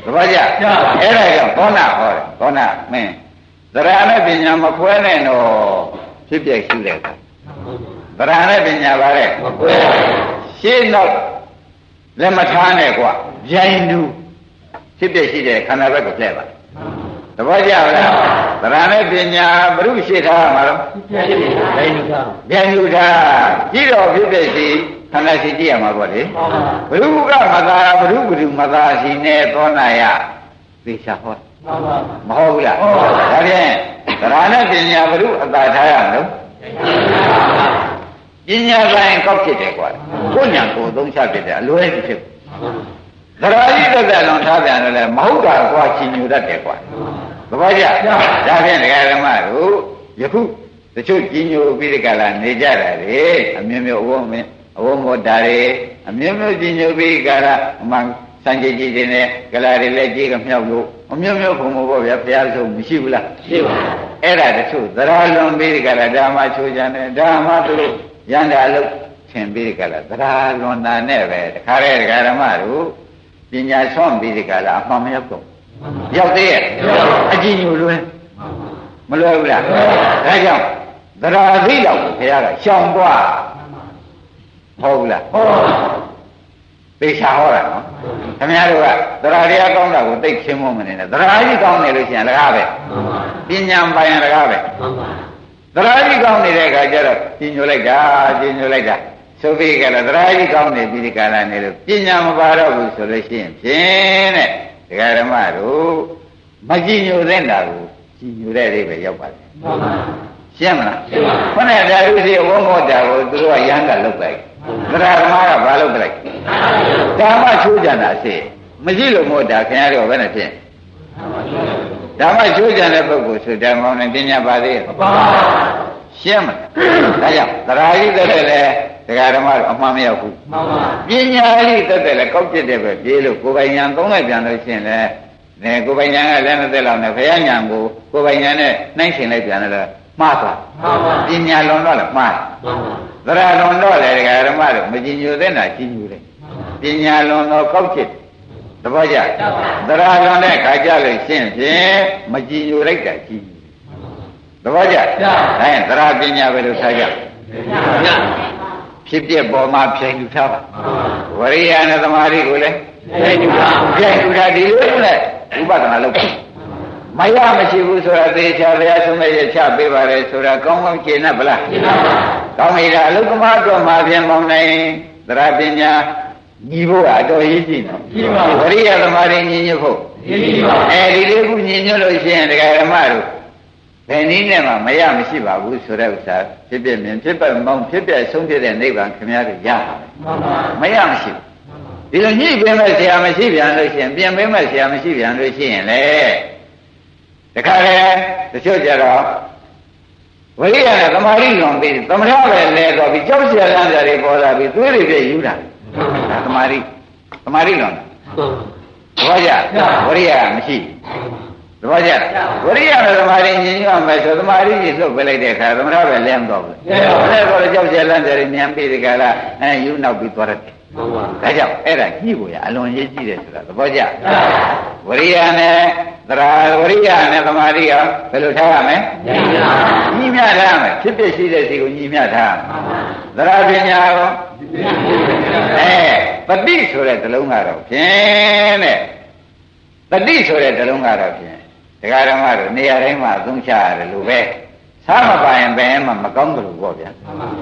သဘောကျအဲ့ဒါကြောင့်ဘောနာဟောတယ်ဘောနာမင်းသရဏနဲ့ပညာမခွဲနဲ့တော့ဖြစ်ပြရှိတယ်သရဏနဲ့ပညာပါလေမခွဲရှင်းတော့လက်မထားနဲ့ကွာဗျိုင်းတူဖြစ်ပြရှိတဲ့ခန္ဓာဘက်ကိုလှည့်ပါသဘောကျလားသရနဲ့ပညာဘုရုရှိထားမှာတော့ဗျိုင်းတူထားဗျိုင်းတူထားကြည့်တော့ဖြစ်ပြရှိ ခန္ဓာရှိကြည့်ရမှာပေါ့လေဘုရုကမသာဘုရုဘုရုမသာရှိနေသောနာယသေချာဟောမဟုတ်ဘူးလားဒါဖြင့်သရနဲ့ပညာဘုရုအသာထားရမလို့ပညာတိုင်းကောက်ဖြစ်တယ်ကွာကိုညာကိုသုံးချဖြစ်တယ်အလွဲကြီးဖြစ်သရာကြီးတက်တဲ့လွန်ထားပြန်တယ်မဟုတ်တာကွာချီညူတတ်တယ်ကွာသဘောကျဒါဖြင့်ဒကာဓမ္မတို့ယခုတချို့ကြီးညိုပြီးဒီကလာနေကြတာလေအမျိုးမျိုးအဝမင်း အဝမောတာတွေအမျိုးမျိုးကြီးညိုပြီးကလာအမှန်စံကြည်ကြည်တင်တဲ့ကလာတွေလည်းကြီးကမြောက်လို့အမျိုးမျိုးခုံမပေါ့ဗျာဘုရားဆုံးမရှိဘူးလားရှိပါဘူးအဲ့ဒါတချို့သရာလွန်ပြီးဒီကလာဓမ္မချိုးကြတယ်ဓမ္မတို့ရန်တာလို့ထင်ပြီးဒီကလာသရာလွန်တာနဲ့ပဲတခါတည်းဒကာဓမ္မတို့ပညာဆွမ်းပြီးဒီကလာအမှန်မရောက်တော့ရောက်သေးရဲ့အကြည့်ညိုလွန်းမလွယ်ဘူးလားဒါကြောင့်သရာသိတော့ဘုရားကရှောင်သွား ဟုတ်ဘူးလားဟုတ်သေချာဟောတာနော်ခင်ဗျားတို့ကသရာတရားကောင်းတာကိုသိချင်းမမနေနဲ့သရာကြီးကောင်းနေလို့ရှိရင်လကားပဲပညာပိုင်ရင်လကားပဲသရာကြီးကောင်းနေတဲ့အခါကျတော့ကျင်ညိုလိုက်တာကျင်ညိုလိုက်တာဆိုပြီးကြတော့သရာကြီးကောင်းနေပြီးဒီကာလနေလို့ပညာမပါတော့ဘူးဆိုလို့ရှိရင်ဖြင့်တဲ့ဒကာဓမ္မတို့မကြည်ညိုတဲ့တာကိုကြည်ညိုတဲ့အိပဲရောက်ပါလေရှင်းမလားရှင်းပါခုနကဓာတုစီဝုံမောတာကိုသူတို့ကရဟန္တာလုပ်လိုက် သရဓမ္မကဘာလုပ်လိုက်ဓမ္မချိုးကြတာစေမရှိလို့မောတာခင်ဗျားတို့ဘယ်နဲ့ဖြစ်ဓမ္မချိုးကြတဲ့ပုဂ္ဂိုလ်ဆိုဓမ္မောနဲ့ပညာပါသေးရဲ့မပါရှင်းမလားဒါကြောင့်သရာကြီးတဲ့လေဒကာဓမ္မတို့အမှန်မရောက်ဘူးမှန်ပါပညာကြီးတက်တယ်လေကောက်ပြစ်တယ်ပဲပြေးလို့ကိုယ်ပိုင်ညာသုံးလိုက်ပြန်လို့ရှိရင်လေနေကိုယ်ပိုင်ညာကလည်းမသက်လောက်နဲ့ဘုရားညာကိုကိုယ်ပိုင်ညာနဲ့နှိုင်းရှင်လိုက်ပြန်တယ်မှားသွားမှန်ပါပညာလွန်တော့လည်းမှားမှန်ပါ သရလွန်တော့လည်းဒကာဓမ္မတို့မကြည်ညိုတဲ့နာကြည်ညိုတယ်ပညာလွန်တော့ကောက်ချစ်သဘောကျသရလွန်တဲ့ခါကြလို့ရှင်းဖြင့်မကြည်ညိုလိုက်တာကြီးသဘောကျအဲသရပညာပဲလို့ထားကြဖြစ်ပြပေါ်မှာဖြိုင်လူထားပါဝရိယနဲ့သမာဓိကိုလည်းဖြိုင်လူထားဖြိုင်လူထားဒီလိုနဲ့ဥပဒနာလုပ်ပါ မရမရှိဘူးဆိုတာသေချာဘုရားဆုံးမဲ့ရချပေးပါလေဆိုတာကောင်းကောင်းရှင်း납ဗလားရှင်း납ပါကောင်းပြီလားအလုကမအတွက်မှာပြန်ပေါင်းနိုင်သရပညာညီဖို့အတော်ရေးကြည့်နော်ညီပါဝရိယသမားတွေညီညွတ်ဖို့ညီပါအဲဒီလေးခုညီညွတ်လို့ရှိရင်ဒကာဓမ္မတို့ဘယ်နည်းနဲ့မှမရမရှိပါဘူးဆိုတဲ့ဥစ္စာဖြစ်ဖြစ်မြင်ဖြစ်ပတ်မောင်းဖြစ်ပြဆုံးဖြစ်တဲ့နိဗ္ဗာန်ခင်ဗျားတို့ရပါမယ်မရမရှိဘူးဒီလိုညှိပေးမဲ့ဆရာမရှိပြန်လို့ရှိရင်ပြင်ပေးမဲ့ဆရာမရှိပြန်လို့ရှိရင်လေ တခါလေတချို့ကြတော့ဝိရိယနဲ့သမာဓိလွန်ပြီးသမထပဲလဲတော့ပြီးကြောက်ကြလန်းကြတွေပေါ်လာပြီးသွေးတွေပြည့်ယူတာဒါသမာဓိသမာဓိလွန်သဘောကျဝရိယမရှိသဘောကျဝရိယနဲ့သမာဓိညီညွတ်မယ်ဆိုသမာဓိကြီးလွတ်ပြလိုက်တဲ့အခါသမထပဲလဲမတော့ဘူးလဲတော့ကြောက်ကြလန်းကြတွေမြန်ပြီးဒီကလာအဲယူနောက်ပြီးသွားတယ် ဒါကြောင့်အဲ့ဒါညှိဖို့ရအလွန်ရေးကြည့်တယ်ဆိုတာသဘောကျဝရိယနဲ့သရာဝရိယနဲ့သမာဓိကဘယ်လိုထားရမလဲညီမြထားရမယ်ဖြစ်ဖြစ်ရှိတဲ့စီကိုညီမြထားရမယ်သရာပညာရောအဲပฏิဆိုတဲ့တလုံးကတော့ဖြင့်တဲ့ပฏิဆိုတဲ့တလုံးကတော့ဖြင့်ဒကာဓမ္မတို့နေရာတိုင်းမှာအသုံးချရတယ်လို့ပဲ စားမပါရင်ဘယ်မှမကောင်းကြလို့ပေါ့ဗျာ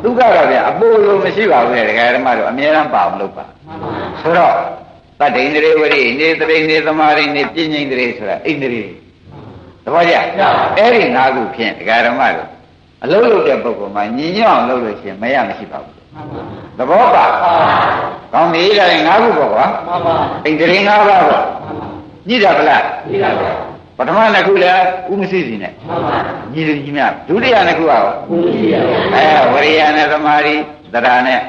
သူကတော့ဗျာအပိုးလိုမရှိပါဘူးလေဒကာဓမ္မတို့အမြဲတမ်းပါအောင်လုပ်ပါဆိုတော့တတ္တိန္ဒြေဝရိနေတရိနေသမာရိနေပြဉ္ဉ္ဒြေဆိုတာဣန္ဒြေသဘောကျအဲ့ဒီ၅ခုဖြင့်ဒကာဓမ္မတို့အလုံးလုံးတဲ့ပုဂ္ဂိုလ်မှာညီညွတ်အောင်လုပ်လို့ရှိရင်မရမရှိပါဘူးသဘောပါကောင်းပြီဒါလည်း၅ခုပေါ့ကွာဣန္ဒြေ၅ပါးပေါ့ညိတာဗလားညိတာပါ ပထမနှစ်ခုလည်းဥမသိစီနဲ့ညီလူညီမဒုတိယနှစ်ခုကရောအဲဝရိယနဲ့သမာဓိသရနဲ့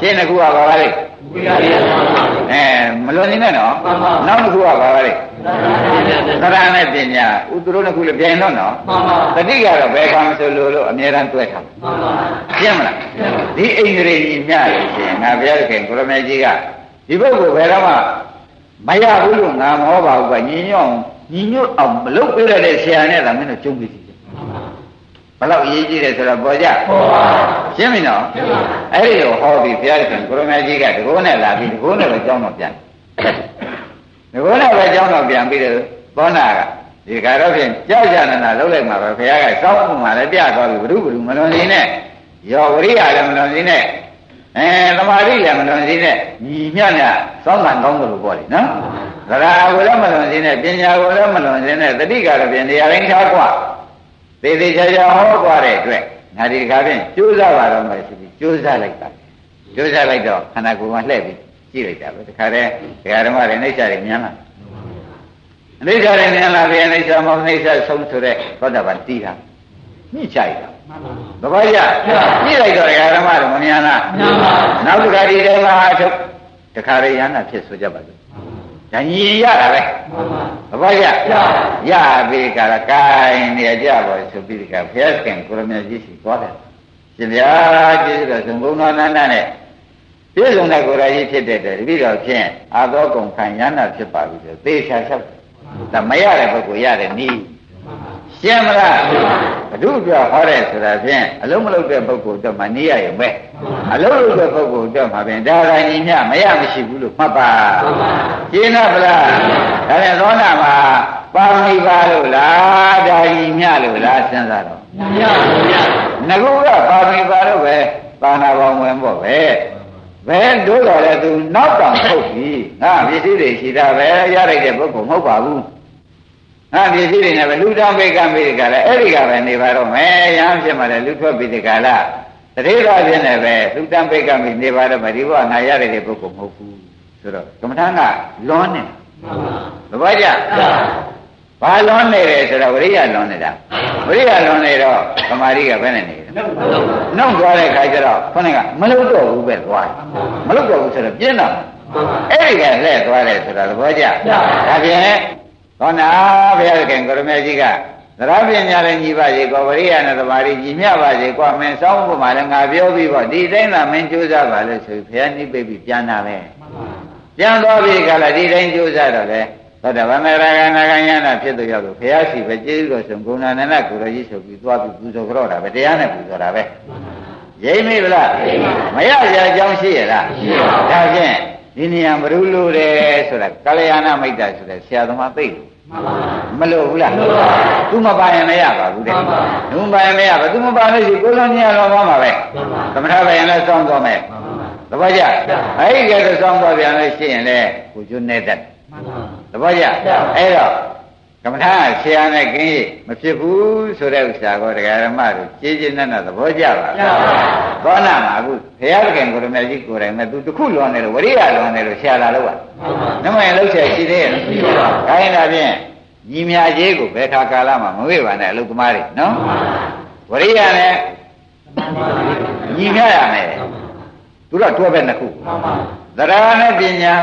ရှင်းနှစ်ခုကဘာပါလဲအဲမလွန်နေနဲ့နော်နောက်တစ်ခုကဘာပါလဲသရနဲ့ပညာဥသူတို့နှစ်ခုလည်းပြိုင်တော့နော်တတိကတော့ဘယ်ကမှဆိုလို့လို့အမြဲတမ်းတွဲထားရှင်းမလားဒီအိန္ဒြေကြီးမြလို့ရှင်းငါဘုရားခင်ကိုရမေကြီးကဒီပုဂ္ဂိုလ်ဘယ်တော့မှမရဘူးလို့ငါမဟောပါဘူးကညီညွတ် ညီညွတ်အောင်မလုပ်ပေးရတဲ့ဆရာနဲ့သာမင်းတို့ကျုံပြီးစီဘယ်လောက်အရေးကြီးတယ်ဆိုတော့ပေါ်ကြပေါ်ပါရှင်းပြီနော်အဲ့ဒီလိုဟောပြီးဘုရားရှင်ကိုရမေကြီးကတကောနဲ့လာပြီးတကောနဲ့ပဲကြောင်းတော့ပြန်တကောနဲ့ပဲကြောင်းတော့ပြန်ပြီးတော့ဘောနာကဒီကတော့ဖြင့်ကြောက်ကြနနာလုံးလိုက်မှာပဲဘုရားကစောင်းမှလည်းပြသွားပြီဘုရုဘုရုမလွန်နေနဲ့ရောဝရိယလည်းမလွန်နေနဲ့အဲသမာဓိလည်းမလွန်စေနဲ့ညီမြတ်နဲ့စောင်းကန်ကောင်းတယ်လို့ပြောတယ်နော် သရကိုလည်းမလွန်စေနဲ့ပညာကိုလည်းမလွန်စေနဲ့တတိကတော့ပြင်တရားရင်းထားกว่าသေသေးချာချာဟောกว่าတဲ့အတွက်ငါဒီတခါဖြင့်ကြိုးစားပါတော့မယ်ဆိုပြီးကြိုးစားလိုက်တာကြိုးစားလိုက်တော့ခန္ဓာကိုယ်မှာလှည့်ပြီးကြည့်လိုက်တာပဲတခါတည်းဒကာဓမ္မတွေနှိမ့်ချတယ်မြန်လာနှိမ့်ချတယ်မြန်လာပြီနှိမ့်ချမောနှိမ့်ချဆုံးဆိုတဲ့သောတာပန်တီးတာညှိချရတာသဘောကျညှိလိုက်တော့ဒကာဓမ္မတွေမမြန်လားမြန်ပါနောက်တစ်ခါဒီတည်းမှာအထုတ်တခါရရဟနာဖြစ်ဆိုကြပါစို့ ဒါညီရတာပဲသဘောကျရပြီကလာကိုင်းနေကြပါဆိုပြီးဒီကဘုရားခင်ကိုရမကြီးရှိသွားတယ်ရှင်ဗျာကျေးဇူးတော်ဆုံးဘုံတော်နန္ဒနဲ့ပြည့်စုံတဲ့ကိုယ်ရည်ဖြစ်တဲ့တတိတော်ဖြင့်အာသောကုံခံရဟနာဖြစ်ပါပြီဆိုသေချာလျှောက်ဒါမရတဲ့ပုဂ္ဂိုလ်ရတယ်နီး ရှင်းမလားဘုဒ္ဓပြောဟောတဲ့ဆိုတာဖြင့်အလုံးမလုံးတဲ့ပုဂ္ဂိုလ်တော့မနေရရုံပဲအလုံးလုံးတဲ့ပုဂ္ဂိုလ်တော့မှာဖြင့်ဒါကညီမျှမရမရှိဘူးလို့မှတ်ပါရှင်းလားဗလားဒါနဲ့သောနာမှာပါမီပါလို့လားဒါညီမျှလို့လားစဉ်းစားတော့ညီမျှပါဗျာငကူကပါမီပါလို့ပဲပါဏာပေါင်းဝင်ပေါ့ပဲဘယ်တို့တော်လဲသူနောက်တောင်ထုတ်ပြီငါပစ္စည်းတွေရှိတာပဲရလိုက်တဲ့ပုဂ္ဂိုလ်မဟုတ်ပါဘူး ငါပစ္စည်းတွေနဲ့ပဲလူတောင်းပိတ်ကံပိတ်ကလည်းအဲ့ဒီကပဲနေပါတော့မယ်ရဟန်းဖြစ်မှလည်းလူထွက်ပြီးဒီကလာတတိယဖြစ်နေပဲလူတန်းပိတ်ကံပိတ်နေပါတော့မဒီဘဝငါရတဲ့ပုဂ္ဂိုလ်မဟုတ်ဘူးဆိုတော့ကမ္မထာကလွန်နေသဘောကျဘာလွန်နေတယ်ဆိုတော့ဝိရိယလွန်နေတာဝိရိယလွန်နေတော့သမာဓိကဘယ်နဲ့နေလဲနှုတ်သွားတဲ့ခါကျတော့ခေါင်းကမလုပ်တော့ဘူးပဲသွားမလုပ်တော့ဘူးဆိုတော့ပြင်းတာအဲ့ဒီကလှည့်သွားတယ်ဆိုတာသဘောကျဒါဖြင့် သောနာဘုရားခင်ကိုရမေကြီးကသရပညာလည်းညီပါစေကောဝရိယနဲ့သမာဓိညီမျှပါစေကွာမင်းစောင်းဥပမာလည်းငါပြောပြီးပေါ့ဒီတိုင်းသာမင်းကြိုးစားပါလို့ဆိုဘုရားနိဗ္ဗိတ်ပြန်တာပဲသပြန်သွားပြီကလာဒီတိုင်းကြိုးစားတော့လေသောတာပန်ရဂနာဂယနာဖြစ်သူရောက်လို့ဘုရားရှိပဲကျေးဇူးတော်ဆုံးဂုဏနန္ဒကိုရကြီးဆိုပြီးသွားပြီးပူဇော်ကြတော့တာပဲတရားနဲ့ပူဇော်တာပဲရိမ့်မိဗလားမရကြအကြောင်းရှိရလားဒါဖြင့် ဒီနေရာဘ ᱹ လို့တယ်ဆိုတာကလျာဏမိတ်တာဆိုတဲ့ဆရာသမားသိလို့မလို့ဘူးလားသူမပါရင်မရပါဘူးတဲ့သူမပါရင်မရပါသူမပါလို့ရှိကိုယ်လုံးကြီးရတော့မှာပဲသမထပါရင်လည်းစောင့်သွားမယ်သဘောကျအဲ့ဒီကဲတော့စောင့်သွားပြန်လို့ရှိရင်လေကိုကျွန်းနေတတ်သဘောကျအဲ့တော့ ကမ္မထာဆရာနဲ့ကင်းရမဖြစ်ဘူးဆိုတဲ့ဥစ္စာကိုတရားဓမ္မတို့ကျေးကျေးနက်နက်သဘောကျပါလားသောနာမှာအခုဘုရားသခင်ကိုရမေကြီးကိုယ်တိုင်မဲ့သူတစ်ခုလွန်နေလို့ဝရိယလွန်နေလို့ဆရာလာလို့ပါနမယလောက်ချက်ရှိသေးရဲ့ခိုင်းတာဖြင့်ညီမြကြီးကိုဘယ်ခါကာလမှာမဝေ့ပါနဲ့အလုသမားတွေနော်ဝရိယနဲ့ညီမြရမယ်သူတော့တွဲပဲနှစ်ခုသရဏနဲ့ပညာ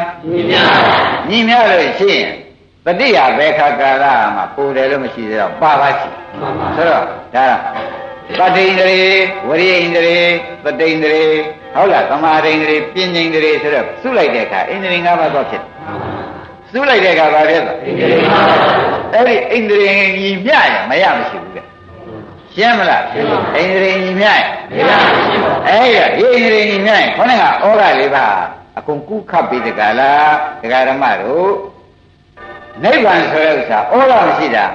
ညီမြလို့ရှိရင် တတိယဘယ်ခါကာလမှာပူတယ်လို့မရှိသေးတော့ပါပါရှိဆိုတော့ဒါပဋိန္ဒရေဝရိယန္ဒရေပဋိန္ဒရေဟုတ်လားသမာဓိန္ဒရေပြဉ္ဉ္ဒရေဆိုတော့စုလိုက်တဲ့အခါဣန္ဒြေ၅ပါးတော့ဖြစ်စုလိုက်တဲ့အခါဘာဖြစ်လဲအဲ့ဒီဣန္ဒြေညီမျှရမရမရှိဘူးတဲ့ရှင်းမလားဣန္ဒြေညီမျှရအဲ့ဒါဒီဣန္ဒြေညီမျှရခေါင်းကဩဃလေးပါအကုန်ကုခတ်ပြီးတကလားဒကာဓမ္မတို့ နိဗ္ဗာန်ဆိုတဲ့ဥစ္စာဩဃမရှိတာ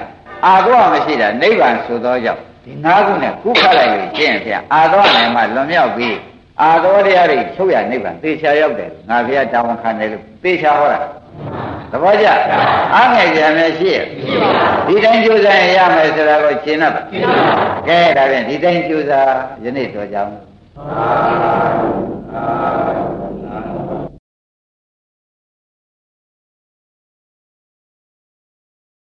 အာသောမရှိတာနိဗ္ဗာန်ဆိုသောကြောင့်ဒီငါးခုနဲ့ကုခတ်လိုက်လို့ရှင်းဖျားအာသောနိုင်မှလွန်မြောက်ပြီးအာသောတရားတွေချုပ်ရနိဗ္ဗာန်သေချာရောက်တယ်ငါဘုရားတောင်းခံတယ်လို့သေချာဟောတာသဘောကျအားငယ်ကြမယ်ရှိရဒီတိုင်းကြိုးစားရင်ရမယ်ဆိုတာကိုရှင်းတော့ကဲဒါဖြင့်ဒီတိုင်းကြိုးစားယနေ့တော်ကြောင်း